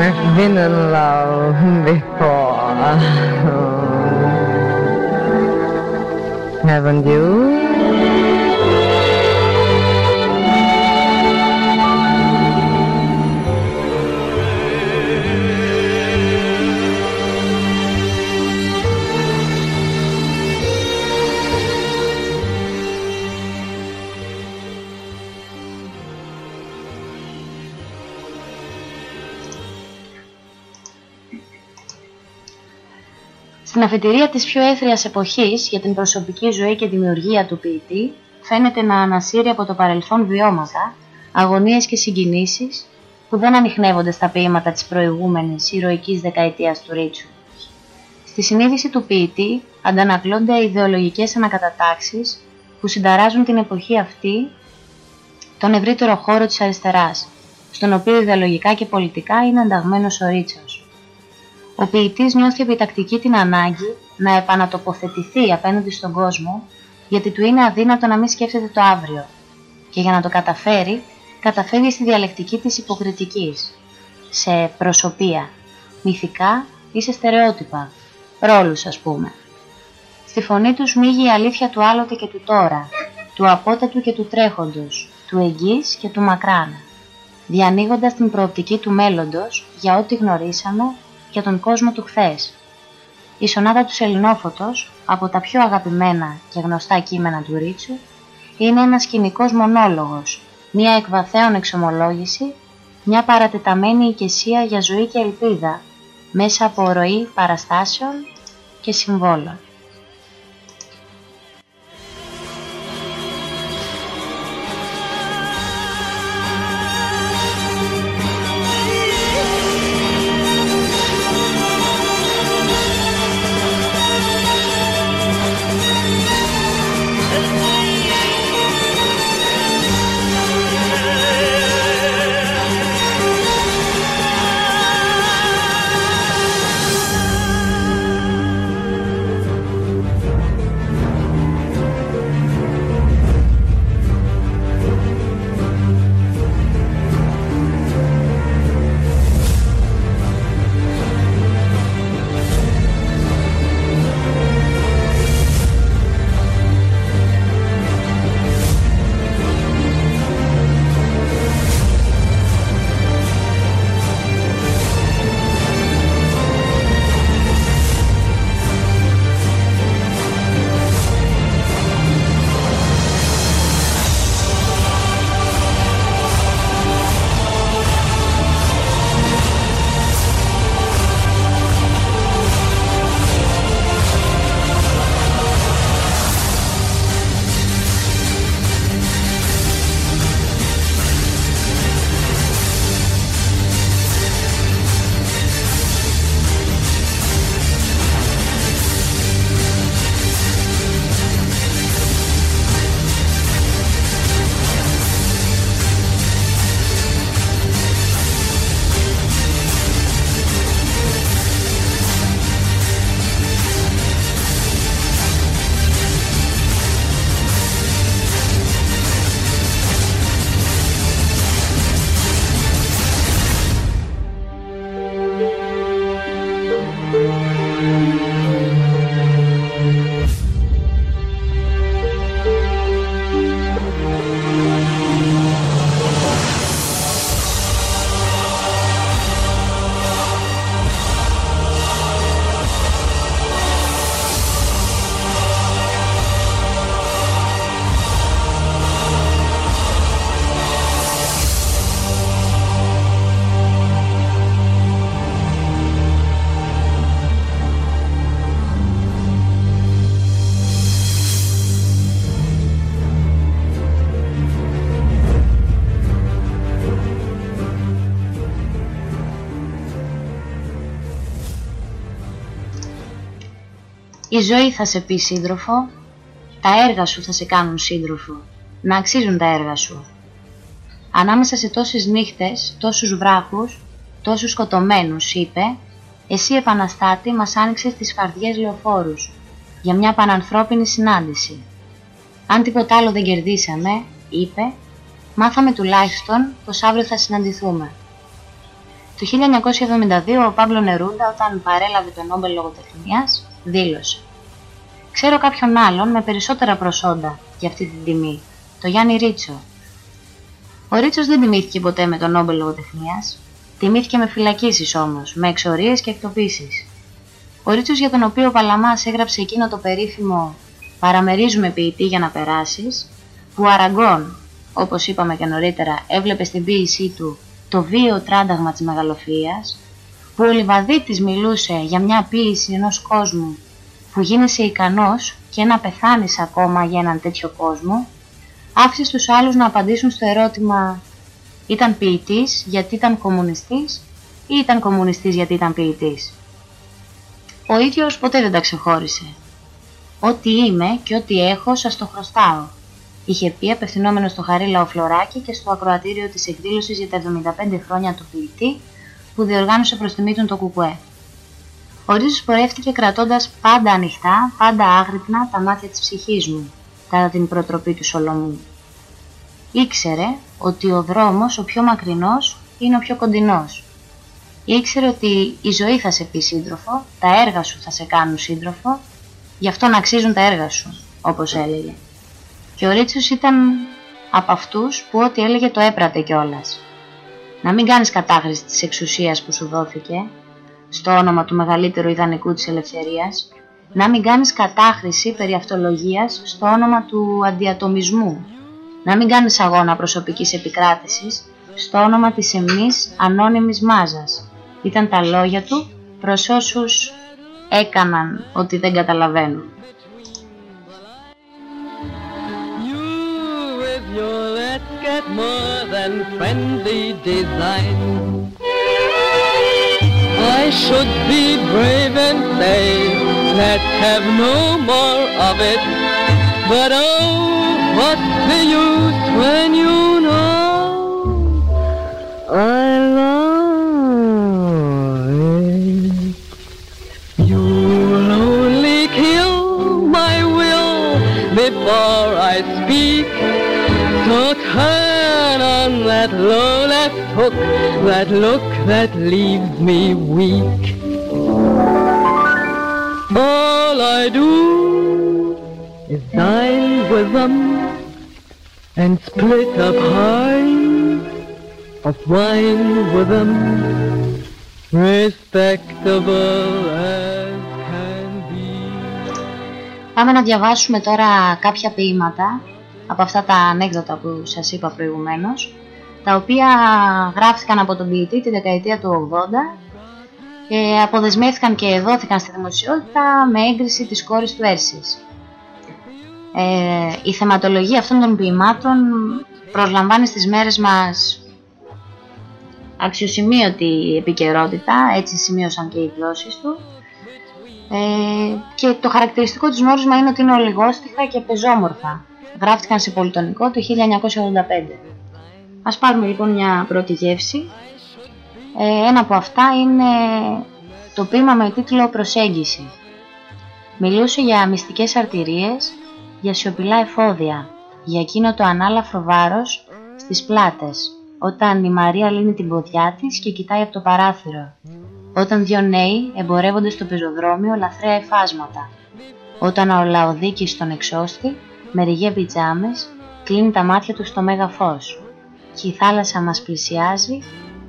I've been in love before. Haven't you? Στην αφετηρία της πιο έθριας εποχής για την προσωπική ζωή και δημιουργία του ποιητή φαίνεται να ανασύρει από το παρελθόν βιώματα, αγωνίες και συγκινήσεις που δεν ανοιχνεύονται στα ποίηματα της προηγούμενης ηρωικής δεκαετίας του Ρίτσου. Στη συνείδηση του ποιητή αντανακλώνται ιδεολογικές ανακατατάξεις που συνταράζουν την εποχή αυτή τον ευρύτερο χώρο της αριστεράς, στον οποίο ιδεολογικά και πολιτικά είναι ενταγμένος ο Ρίτσος. Ο ποιητής νιώθει επιτακτική την ανάγκη να επανατοποθετηθεί απέναντι στον κόσμο, γιατί του είναι αδύνατο να μην σκέφτεται το αύριο. Και για να το καταφέρει, καταφεύγει στη διαλεκτική της υποκριτικής, σε προσωπία, μυθικά ή σε στερεότυπα, ρόλους ας πούμε. Στη φωνή τους μίγει η αλήθεια του άλλοτε και του τώρα, του απότατου και του τρέχοντος, του εγγύς και του μακράν, διανοίγοντας την προοπτική του μέλλοντος για ό,τι γνωρίσαμε για τον κόσμο του χθες. Η σονάτα του Σελινόφωτος, από τα πιο αγαπημένα και γνωστά κείμενα του Ρίτσου, είναι ένας σκηνικός μονόλογος, μια εκβαθέων εξομολόγηση, μια παρατεταμένη οικεσία για ζωή και ελπίδα, μέσα από ροή παραστάσεων και συμβόλων. Η ζωή θα σε πει σύντροφο, τα έργα σου θα σε κάνουν σύντροφο, να αξίζουν τα έργα σου. Ανάμεσα σε τόσες νύχτες, τόσους βράχους, τόσους σκοτωμένους, είπε, εσύ επαναστάτη μας άνοιξες τις φαρδιές λεωφόρους. για μια πανανθρώπινη συνάντηση. Αν τίποτα άλλο δεν κερδίσαμε, είπε, μάθαμε τουλάχιστον πως αύριο θα συναντηθούμε. Το 1972 ο Παύλο Νερούντα όταν παρέλαβε τον Νόμπελ Λογοτεχνίας δήλωσε «Ξέρω κάποιον άλλον με περισσότερα προσόντα για αυτή την τιμή, το Γιάννη Ρίτσο». Ο Ρίτσος δεν τιμήθηκε ποτέ με τον Νόμπελ Λογοτεχνίας, τιμήθηκε με φυλακίσεις όμως, με εξορίες και εκτοπίσεις. Ο Ρίτσος για τον οποίο ο Παλαμάς έγραψε εκείνο το περίφημο «Παραμερίζουμε ποιητή για να περάσεις», που ο Αραγκόν, όπως είπαμε και νωρίτερα, έβλεπε στην ποίησή του το βίο τράνταγμα της μεγαλοφυΐας, που ο Λιβαδίτης μιλούσε για μια ποίηση ενός κόσμου που γίνεσαι ικανός και να πεθάνεις ακόμα για έναν τέτοιο κόσμο, άφησες τους άλλους να απαντήσουν στο ερώτημα ήταν ποιητής γιατί ήταν κομμουνιστής ή ήταν κομμουνιστής γιατί ήταν ποιητής. Ο ίδιος ποτέ δεν τα ξεχώρισε. Ό,τι είμαι και ό,τι έχω σας το χρωστάω είχε πει απευθυνόμενος στο Χαρίλαο Φλωράκη και στο ακροατήριο της εκδήλωσης για τα 75 χρόνια του ποιητή που διοργάνωσε προς τιμή του το Κουκουέ. Ο Ρίζος πορεύτηκε κρατώντας πάντα ανοιχτά, πάντα άγρυπνα τα μάτια της ψυχής μου κατά την προτροπή του Σολομού. Ήξερε ότι ο δρόμος, ο πιο μακρινός, είναι ο πιο κοντινός. Ήξερε ότι η ζωή θα σε πει σύντροφο, τα έργα σου θα σε κάνουν σύντροφο, γι' αυτό να αξίζουν τα έργα σου, όπως έλεγε. Και ο Ρίτσος ήταν από αυτούς που ό,τι έλεγε το έπρατε κιόλας. Να μην κάνεις κατάχρηση της εξουσίας που σου δόθηκε, στο όνομα του μεγαλύτερου ιδανικού της ελευθερίας, να μην κάνεις κατάχρηση περί αυτολογίας στο όνομα του αντιατομισμού, να μην κάνεις αγώνα προσωπικής επικράτησης στο όνομα της εμνής ανώνυμης μάζας. Ήταν τα λόγια του προς όσους έκαναν ότι δεν καταλαβαίνουν. your I should be brave and say, let's have no more of it. But oh, what's the use when you know I love? You'll only kill my will before I speak. So turn on that low left hook, that look that leaves me weak. All I do is dine with them and split a pint of wine with them, respectable as can be. Πάμε να διαβάσουμε τώρα κάποια ποίηματα από αυτά τα ανέκδοτα που σας είπα προηγουμένως, τα οποία γράφτηκαν από τον ποιητή τη δεκαετία του 80 και αποδεσμεύτηκαν και δόθηκαν στη δημοσιότητα με έγκριση της κόρης του Έρσης. Ε, η θεματολογία αυτών των ποιημάτων προσλαμβάνει στις μέρες μας αξιοσημείωτη επικαιρότητα, έτσι σημείωσαν και οι γλώσσες του, ε, και το χαρακτηριστικό του νόρισμα είναι ότι είναι ολιγόστιχα και πεζόμορφα γράφτηκαν σε πολυτονικό το 1985. Ας πάρουμε λοιπόν μια πρώτη γεύση. Ε, ένα από αυτά είναι το ποίημα με τίτλο «Προσέγγιση». Μιλούσε για μυστικές αρτηρίες, για σιωπηλά εφόδια, για εκείνο το ανάλαφρο βάρος στις πλάτες, όταν η Μαρία λύνει την ποδιά της και κοιτάει από το παράθυρο, όταν δύο νέοι εμπορεύονται στο πεζοδρόμιο λαθρέα εφάσματα, όταν ο Λαοδίκης στον εξώστη με ριγέ πιτζάμες, κλείνει τα μάτια του στο μέγα φως και η θάλασσα μας πλησιάζει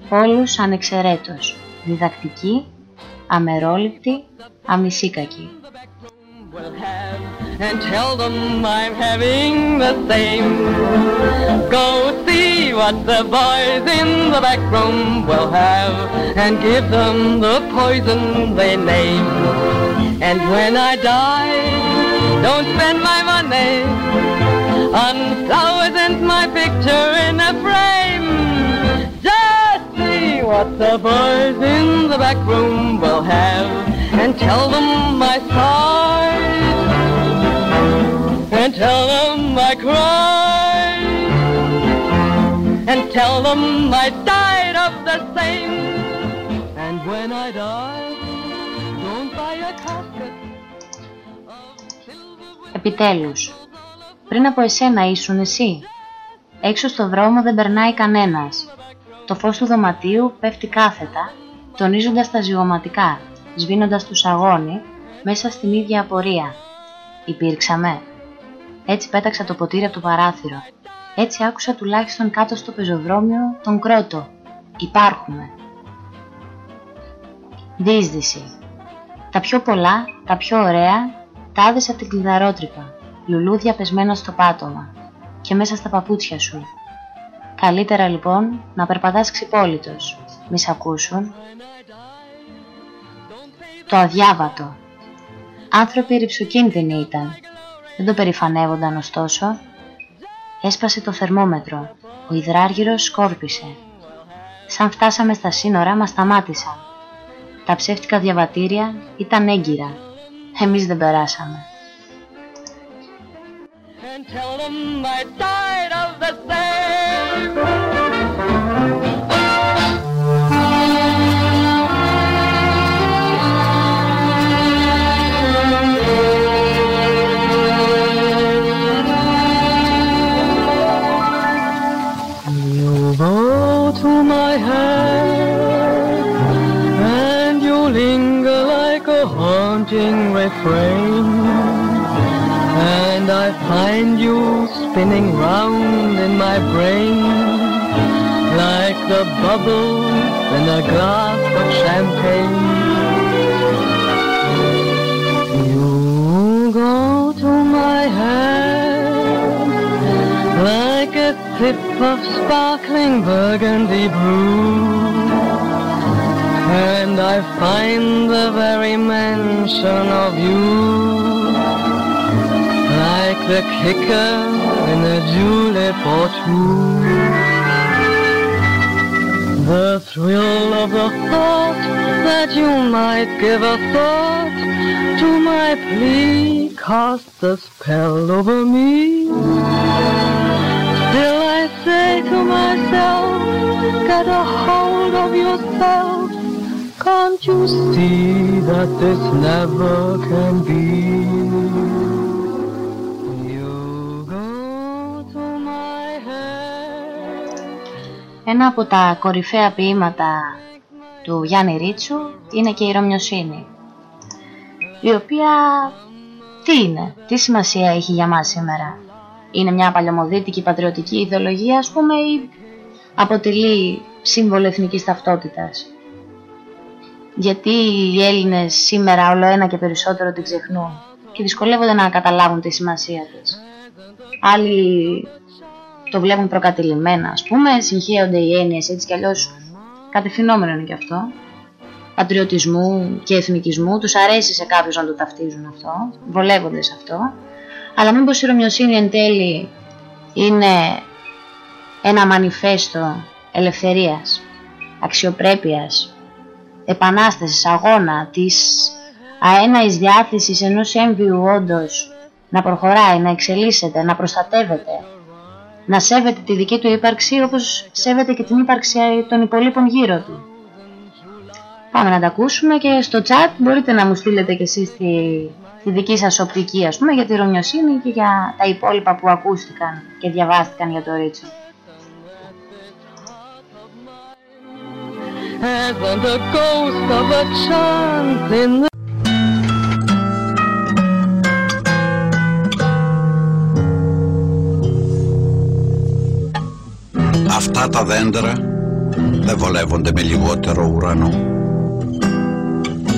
όλους ανεξαιρέτως, διδακτική, αμερόληπτη, αμυσίκακη. and tell them I'm having the same. Go see what the boys in the back room will have and give them the poison they name. And when I die, don't spend my money on flowers and my picture in a frame. Just see what the boys in the back room will have and tell them my side and tell them I cried and tell them I died of the same. And when I die, Επιτέλους, πριν από εσένα ήσουν εσύ. Έξω στο δρόμο δεν περνάει κανένας. Το φως του δωματίου πέφτει κάθετα, τονίζοντας τα ζυγωματικά, σβήνοντας τους αγώνι, μέσα στην ίδια απορία. Υπήρξαμε. Έτσι πέταξα το ποτήρι από το παράθυρο. Έτσι άκουσα τουλάχιστον κάτω στο πεζοδρόμιο τον κρότο. Υπάρχουμε. Δίσδυση. Τα πιο πολλά, τα πιο ωραία, τα άδεσα από την κλειδαρότρυπα, λουλούδια πεσμένα στο πάτωμα και μέσα στα παπούτσια σου. Καλύτερα λοιπόν να περπατάς ξυπόλυτος, μη σ' ακούσουν. Το αδιάβατο. Άνθρωποι ρηψοκίνδυνοι ήταν. Δεν το περηφανεύονταν ωστόσο. Έσπασε το θερμόμετρο. Ο υδράργυρος σκόρπισε. Σαν φτάσαμε στα σύνορα μας σταμάτησαν. Τα ψεύτικα διαβατήρια ήταν έγκυρα. Εμείς δεν περάσαμε. You refrain and I find you spinning round in my brain. Like the bubbles in a glass of champagne. You go to my head. Like a sip of sparkling burgundy brew And I find the very mention of you. Like the kicker in a julep or two The thrill of the thought that you might give a thought To my plea casts a spell over me. Still I say to myself, get a hold of yourself. Can't you see that this never can be? Ένα από τα κορυφαία ποίηματα του Γιάννη Ρίτσου είναι και η Ρωμιοσύνη, η οποία τι είναι, τι σημασία έχει για μας σήμερα; Είναι μια παλαιομοδίτικη πατριωτική ιδεολογία, ας πούμε, ή αποτελεί σύμβολο εθνικής ταυτότητας; Γιατί οι Έλληνες σήμερα όλο ένα και περισσότερο την ξεχνούν και δυσκολεύονται να καταλάβουν τη σημασία της. Άλλοι το βλέπουν προκατηλημένα, ας πούμε, συγχέονται οι έννοιες έτσι κι αλλιώς κατευθυνόμενο είναι και αυτό. Πατριωτισμού και εθνικισμού, τους αρέσει σε κάποιους να το ταυτίζουν αυτό, βολεύονται σε αυτό. Αλλά μήπως η Ρωμιοσύνη εν τέλει είναι ένα μανιφέστο ελευθερίας, αξιοπρέπειας, επανάστασης, αγώνα, της αέναης διάθεσης ενός έμβιου όντως να προχωράει, να εξελίσσεται, να προστατεύεται, να σέβεται τη δική του ύπαρξη όπως σέβεται και την ύπαρξη των υπολείπων γύρω του. Πάμε να τα ακούσουμε και στο chat μπορείτε να μου στείλετε και εσείς τη, τη δική σας οπτική ας πούμε για τη Ρωμιοσύνη και για τα υπόλοιπα που ακούστηκαν και διαβάστηκαν για το Ρίτσο. Hasn't a ghost of a chance in the Αυτά τα δέντρα δεν βολεύονται με λιγότερο ουρανό.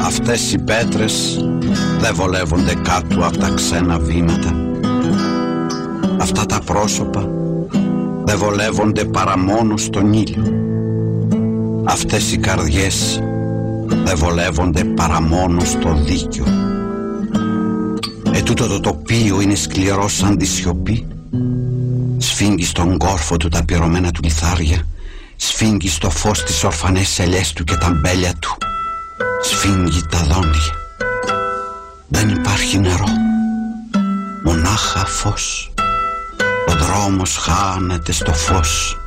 Αυτές οι πέτρες δεν βολεύονται κάτω από τα ξένα βήματα. Αυτά τα πρόσωπα δεν βολεύονται παρά μόνο στον ήλιο. Αυτές οι καρδιές δεν βολεύονται παρά μόνος στο δίκιο. Ετούτο το τοπίο είναι σκληρό σαν τη σιωπή. Σφίγγει στον κόρφο του τα πυρωμένα του λιθάρια. Σφίγγει στο φως τις ορφανές ελιές του και τα μπέλια του. Σφίγγει τα δόντια. Δεν υπάρχει νερό. Μονάχα φως. Ο δρόμος χάνεται στο φως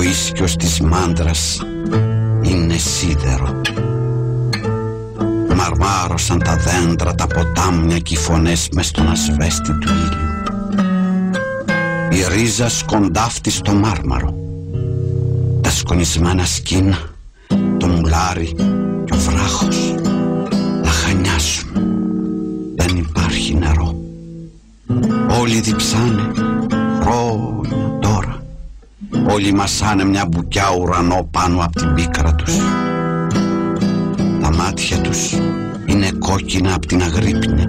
Και ο ίσκιος της μάντρας είναι σίδερο μαρμάρωσαν τα δέντρα, τα ποτάμια και οι φωνές μες στον ασβέστη του ήλιου. Η ρίζα σκοντάφτει στο μάρμαρο. Τα σκονισμένα σκίνα, το μουλάρι και ο βράχος λαχανιάσουν. Δεν υπάρχει νερό. Όλοι διψάνε χρόνια τώρα. Όλοι μασάνε μια μπουκιά ουρανό πάνω από την πίκρα τους. Τα μάτια τους είναι κόκκινα από την αγρύπνια.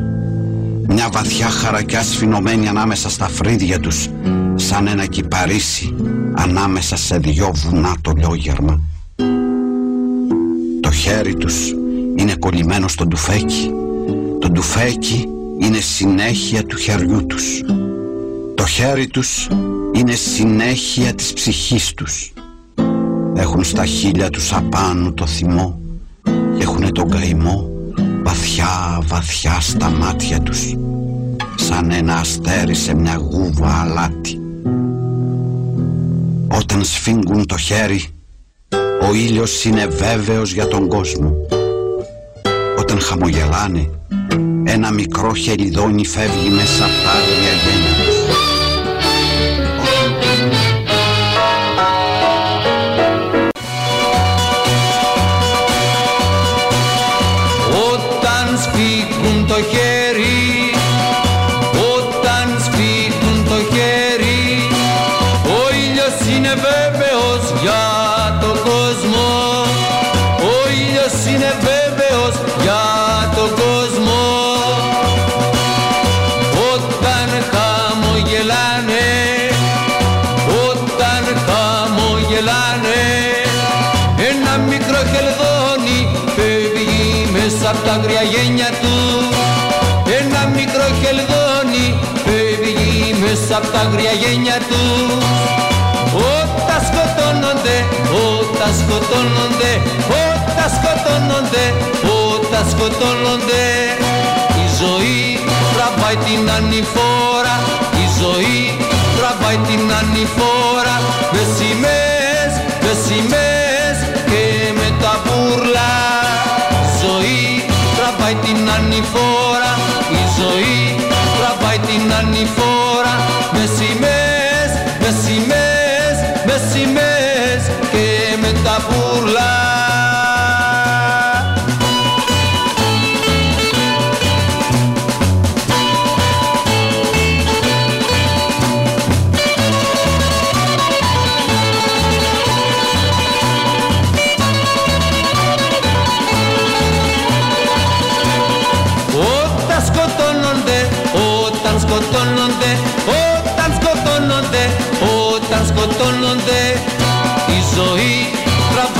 Μια βαθιά χαρακιά σφινωμένη ανάμεσα στα φρύδια τους σαν ένα κυπαρίσι ανάμεσα σε δυο βουνά το λιόγερμα. Το χέρι τους είναι κολλημένο στο ντουφέκι. Το ντουφέκι είναι συνέχεια του χεριού τους. Το χέρι τους είναι συνέχεια της ψυχής τους. Έχουν στα χείλια τους απάνω το θυμό και έχουν τον καημό βαθιά βαθιά στα μάτια τους σαν ένα αστέρι σε μια γούβα αλάτι. Όταν σφίγγουν το χέρι ο ήλιος είναι βέβαιος για τον κόσμο. Όταν χαμογελάνε ένα μικρό χελιδόνι φεύγει μέσα από τα άγρια γένια σφίγγουν το φεύγει μέσα από τα αγρια γένια τους. Όταν σκοτώνονται, όταν σκοτώνονται, όταν σκοτώνονται, όταν σκοτώνονται. Η ζωή τραβάει την ανηφόρα, η ζωή τραβάει την ανηφόρα. Μες σημαίες, μες σημαίες και με τα μπουρλά. Η ζωή τραβάει την ανηφόρα, η ζωή τραβάει την ανηφόρα Με σημαίες,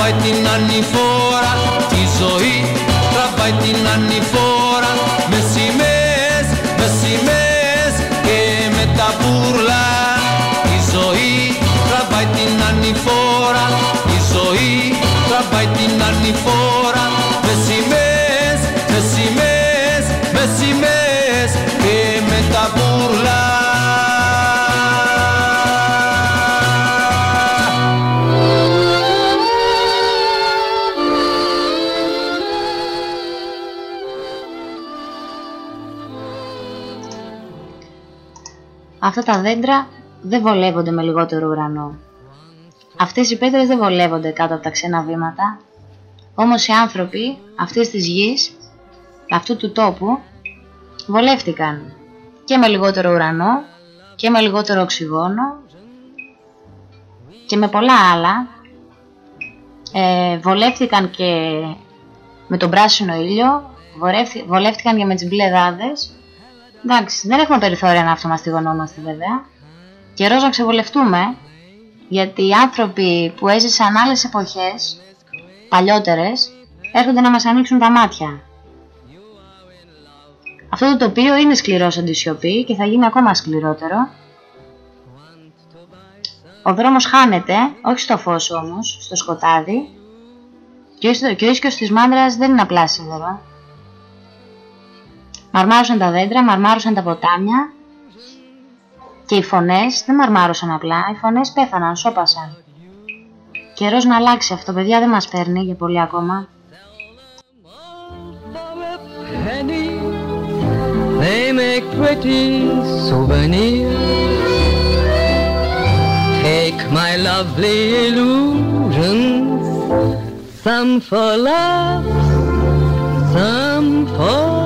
τραβάει την ανηφόρα, Αυτά τα δέντρα δεν βολεύονται με λιγότερο ουρανό. Αυτές οι πέτρες δεν βολεύονται κάτω από τα ξένα βήματα. Όμως οι άνθρωποι αυτής της γης, αυτού του τόπου, βολεύτηκαν και με λιγότερο ουρανό και με λιγότερο οξυγόνο και με πολλά άλλα. Ε, βολεύτηκαν και με τον πράσινο ήλιο, βολεύθη- βολεύτηκαν και με τις μπλε δάδες. Εντάξει, δεν έχουμε περιθώρια να αυτομαστιγωνόμαστε βέβαια. Καιρός να ξεβολευτούμε, γιατί οι άνθρωποι που έζησαν άλλες εποχές, παλιότερες, έρχονται να μας ανοίξουν τα μάτια. Αυτό το τοπίο είναι σκληρό σαν τη σιωπή και θα γίνει ακόμα σκληρότερο. Ο δρόμος χάνεται, όχι στο φως όμως, στο σκοτάδι και ο ίσκιος- και ο ίσκιος της μάντρας δεν είναι απλά σίδερο. Μαρμάρωσαν τα δέντρα, μαρμάρωσαν τα ποτάμια και οι φωνές δεν μαρμάρωσαν απλά, οι φωνές πέθαναν, σώπασαν. Καιρός να αλλάξει αυτό, παιδιά δεν μας παίρνει για πολύ ακόμα. They make pretty souvenirs. Take my lovely illusions, some for love, some for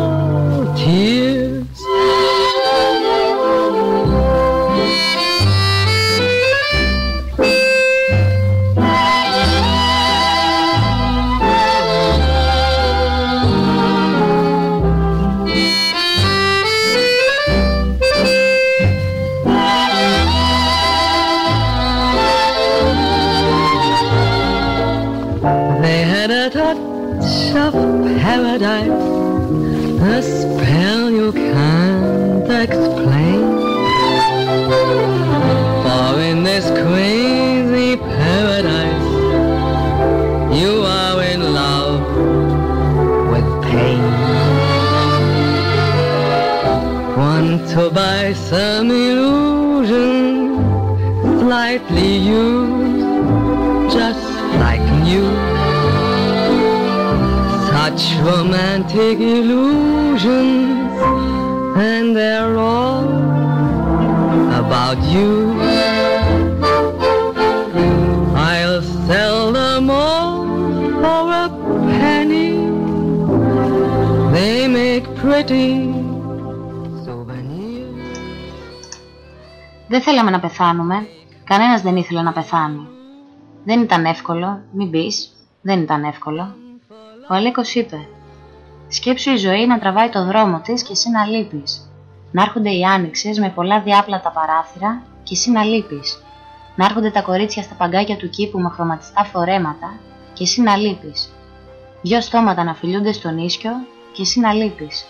some illusion, slightly used, just like new. Such romantic illusions, and they're all about you. I'll sell them all for a penny. They make pretty Δεν θέλαμε να πεθάνουμε. Κανένας δεν ήθελε να πεθάνει. Δεν ήταν εύκολο, μην πεις, δεν ήταν εύκολο. Ο Αλέκος είπε «Σκέψου η ζωή να τραβάει το δρόμο της και εσύ να λείπεις. Να έρχονται οι άνοιξες με πολλά διάπλατα παράθυρα και εσύ να λείπεις. Να έρχονται τα κορίτσια στα παγκάκια του κήπου με χρωματιστά φορέματα και εσύ να λείπεις. Δυο στόματα να φιλούνται στον ίσκιο και εσύ να λείπεις.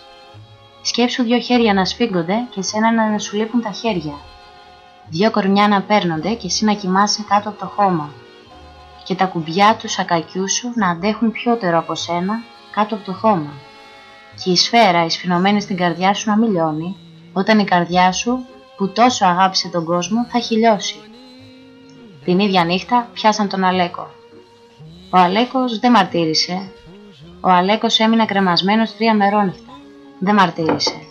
Σκέψου δυο χέρια να σφίγγονται και εσένα να σου λείπουν τα χέρια. Δυο κορμιά να παίρνονται και εσύ να κοιμάσαι κάτω από το χώμα. Και τα κουμπιά του σακακιού σου να αντέχουν πιότερο από σένα κάτω από το χώμα. Και η σφαίρα εισφυνωμένη στην καρδιά σου να μην λιώνει, όταν η καρδιά σου που τόσο αγάπησε τον κόσμο θα έχει λιώσει. Την ίδια νύχτα πιάσαν τον Αλέκο. Ο Αλέκος δεν μαρτύρησε. Ο Αλέκος έμεινε κρεμασμένος τρία μερόνυχτα. Δεν μαρτύρησε.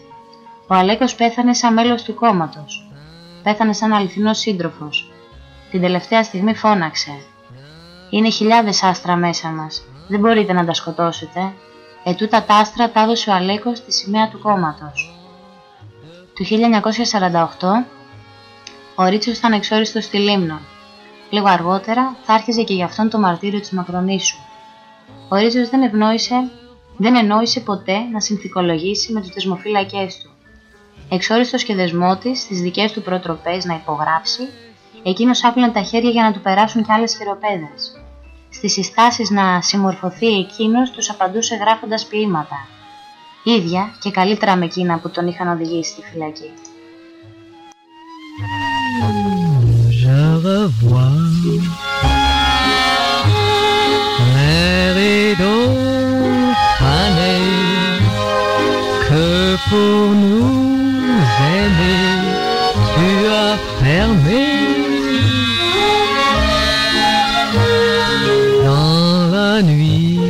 Ο Αλέκος πέθανε σαν μέλος του κόμματος. Πέθανε σαν αληθινός σύντροφος. Την τελευταία στιγμή φώναξε. Είναι χιλιάδες άστρα μέσα μας. Δεν μπορείτε να τα σκοτώσετε. Ετούτα τα άστρα τα έδωσε ο Αλέκος στη σημαία του κόμματος. Το 1948 ο Ρίτσος ήταν εξόριστος στη Λίμνο. Λίγο αργότερα θα άρχιζε και γι' αυτόν το μαρτύριο της Μακρονήσου. Ο Ρίτσος δεν ευνόησε, δεν ενόησε ποτέ να συνθηκολογήσει με τους δεσμοφύλακές του. Εξόριστος και δεσμότης στις δικές του προτροπές να υπογράψει, εκείνος άπλωνε τα χέρια για να του περάσουν κι άλλες χειροπέδες. Στις συστάσεις να συμμορφωθεί εκείνος τους απαντούσε γράφοντας ποίηματα. Ίδια και καλύτερα με εκείνα που τον είχαν οδηγήσει στη φυλακή. Je aimer tu as fermé dans la nuit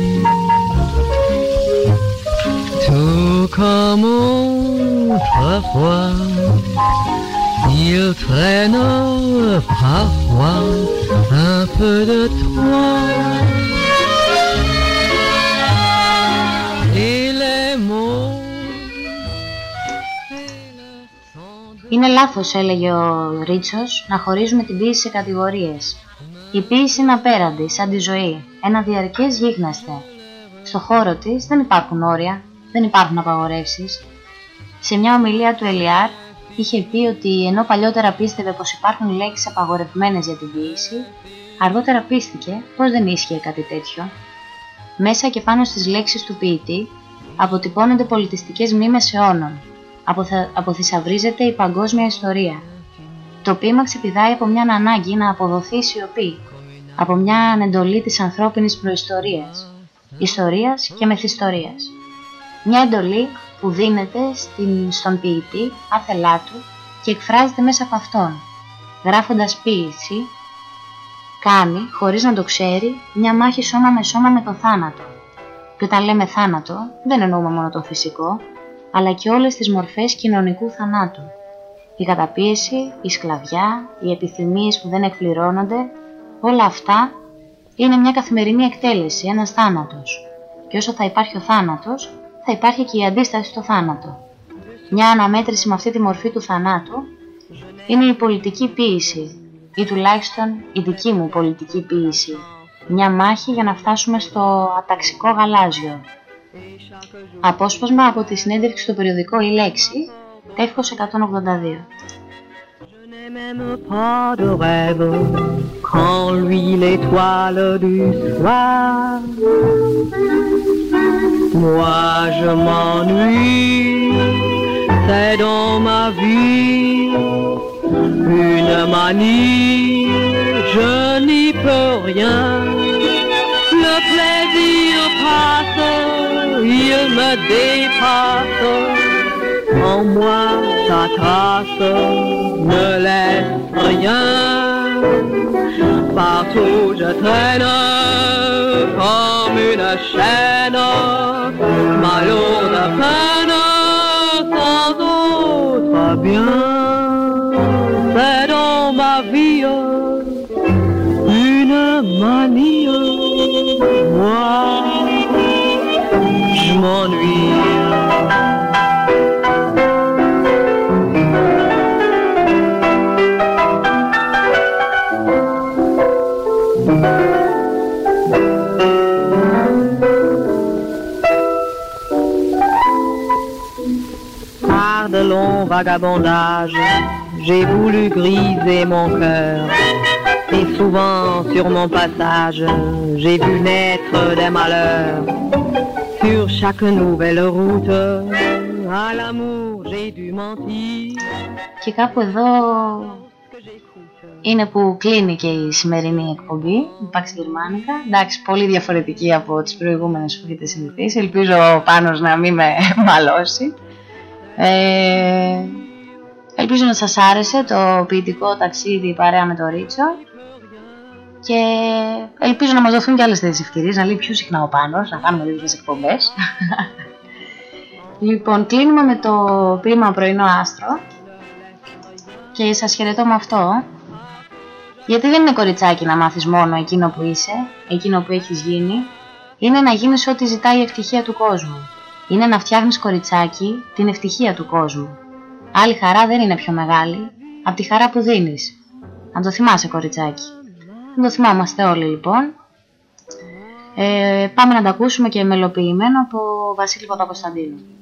tout comme autrefois il traîne parfois un peu de toi. Είναι λάθος, έλεγε ο Ρίτσος, να χωρίζουμε την ποίηση σε κατηγορίες. Η ποίηση είναι απέραντη, σαν τη ζωή, ένα διαρκές γίγνασθε. Στο χώρο της δεν υπάρχουν όρια, δεν υπάρχουν απαγορεύσεις. Σε μια ομιλία του Ελιάρ είχε πει ότι ενώ παλιότερα πίστευε πως υπάρχουν λέξεις απαγορευμένες για την ποίηση, αργότερα πίστηκε πως δεν ίσχυε κάτι τέτοιο. Μέσα και πάνω στις λέξεις του ποιητή αποτυπώνονται πολιτιστικές μνήμες αιώνων, αποθα... αποθυσαυρίζεται η παγκόσμια ιστορία. Το ποίημα ξεπηδάει από μια ανάγκη να αποδοθεί η σιωπή, από μια ανεντολή της ανθρώπινης προϊστορίας, ιστορίας και μεθυστορίας. Μια εντολή που δίνεται στην, στον ποιητή άθελά του και εκφράζεται μέσα από αυτόν. Γράφοντας ποίηση, κάνει, χωρίς να το ξέρει, μια μάχη σώμα με σώμα με το θάνατο. Και όταν λέμε θάνατο, δεν εννοούμε μόνο το φυσικό, αλλά και όλες τις μορφές κοινωνικού θανάτου. Η καταπίεση, η σκλαβιά, οι επιθυμίες που δεν εκπληρώνονται, όλα αυτά είναι μια καθημερινή εκτέλεση, ένας θάνατος. Και όσο θα υπάρχει ο θάνατος, θα υπάρχει και η αντίσταση στο θάνατο. Μια αναμέτρηση με αυτή τη μορφή του θανάτου είναι η πολιτική ποίηση ή τουλάχιστον η δική μου πολιτική ποίηση. Μια μάχη για να φτάσουμε στο αταξικό γαλάζιο. Απόσπασμα από τη συνέντευξη στο περιοδικό «Η Λέξη», τεύχος 182. même pas de rêve quand lui l'étoile du soir. Moi je m'ennuie, c'est dans ma vie une manie, je n'y peux rien. Il me dépasse, en moi sa trace ne laisse rien. Partout je traîne comme une chaîne, ma lourde peine sans autre bien. C'est dans ma vie une manie. Moi, m'ennuie. Par de longs vagabondages, j'ai voulu griser mon cœur. Et souvent sur mon passage, j'ai vu naître des malheurs. Sur chaque nouvelle route, à l'amour j'ai dû mentir. Και κάπου εδώ είναι που κλείνει και η σημερινή εκπομπή, Pax Γερμανικά. Εντάξει, πολύ διαφορετική από τις προηγούμενες που έχετε συνηθίσει. Ελπίζω ο Πάνος να μην με μαλώσει. Ε, ελπίζω να σας άρεσε το ποιητικό ταξίδι παρέα με το Ρίτσο και ελπίζω να μας δοθούν και άλλες τέτοιες ευκαιρίες, να λέει πιο συχνά ο Πάνος, να κάνουμε τέτοιες εκπομπές. λοιπόν, κλείνουμε με το ποίημα πρωινό άστρο και σας χαιρετώ με αυτό. Γιατί δεν είναι κοριτσάκι να μάθεις μόνο εκείνο που είσαι, εκείνο που έχεις γίνει. Είναι να γίνεις ό,τι ζητάει η ευτυχία του κόσμου. Είναι να φτιάχνεις κοριτσάκι την ευτυχία του κόσμου. Άλλη χαρά δεν είναι πιο μεγάλη από τη χαρά που δίνεις. Αν το θυμάσαι κοριτσάκι. Να το θυμάμαστε όλοι λοιπόν. Ε, πάμε να τα ακούσουμε και μελοποιημένο από Βασίλη Παπακοσταντίνου.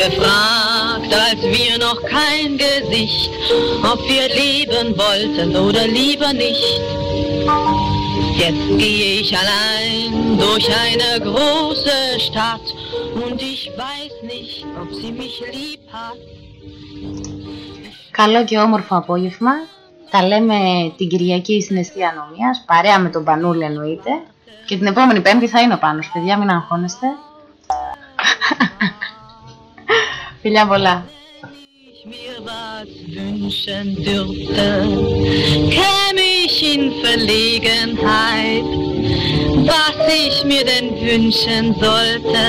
gefragt, als wir noch kein Gesicht, ob wir leben wollten oder lieber nicht. Jetzt gehe ich allein durch eine große Stadt und ich weiß nicht, ob sie mich lieb hat. Καλό και όμορφο απόγευμα. Τα λέμε την Κυριακή στην Εστία Νομίας, παρέα με τον Πανούλη εννοείται. Και την επόμενη Πέμπτη θα είναι ο Πάνος, παιδιά, μην αγχώνεστε. Φιλιά πολλά. wünschen dürfte, käme ich in Verlegenheit, was ich mir denn wünschen sollte,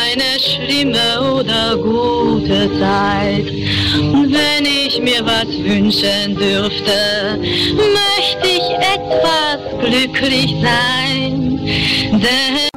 eine schlimme oder gute Zeit. Wenn ich mir was wünschen dürfte, möchte ich etwas glücklich sein, denn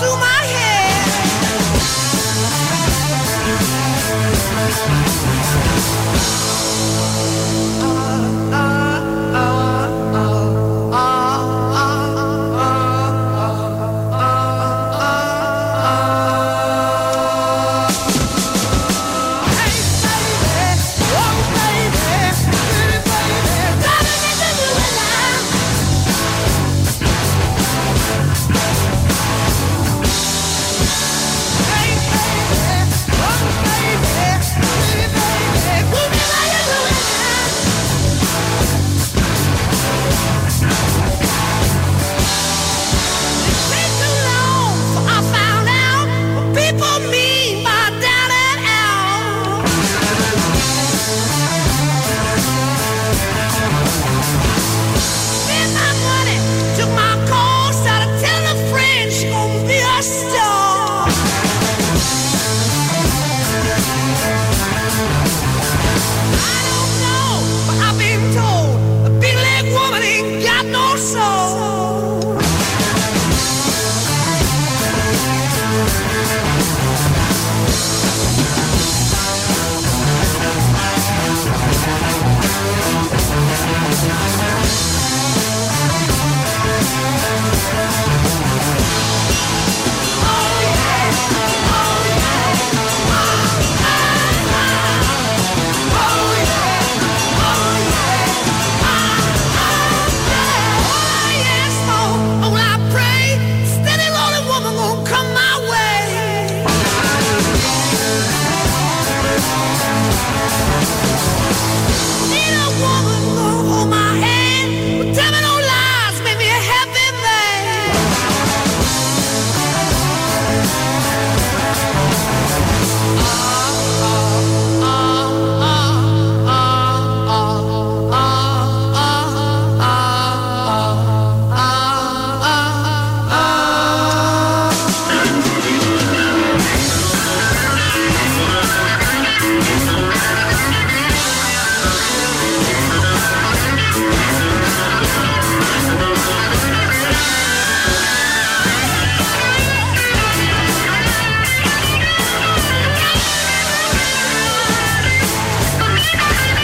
Suma!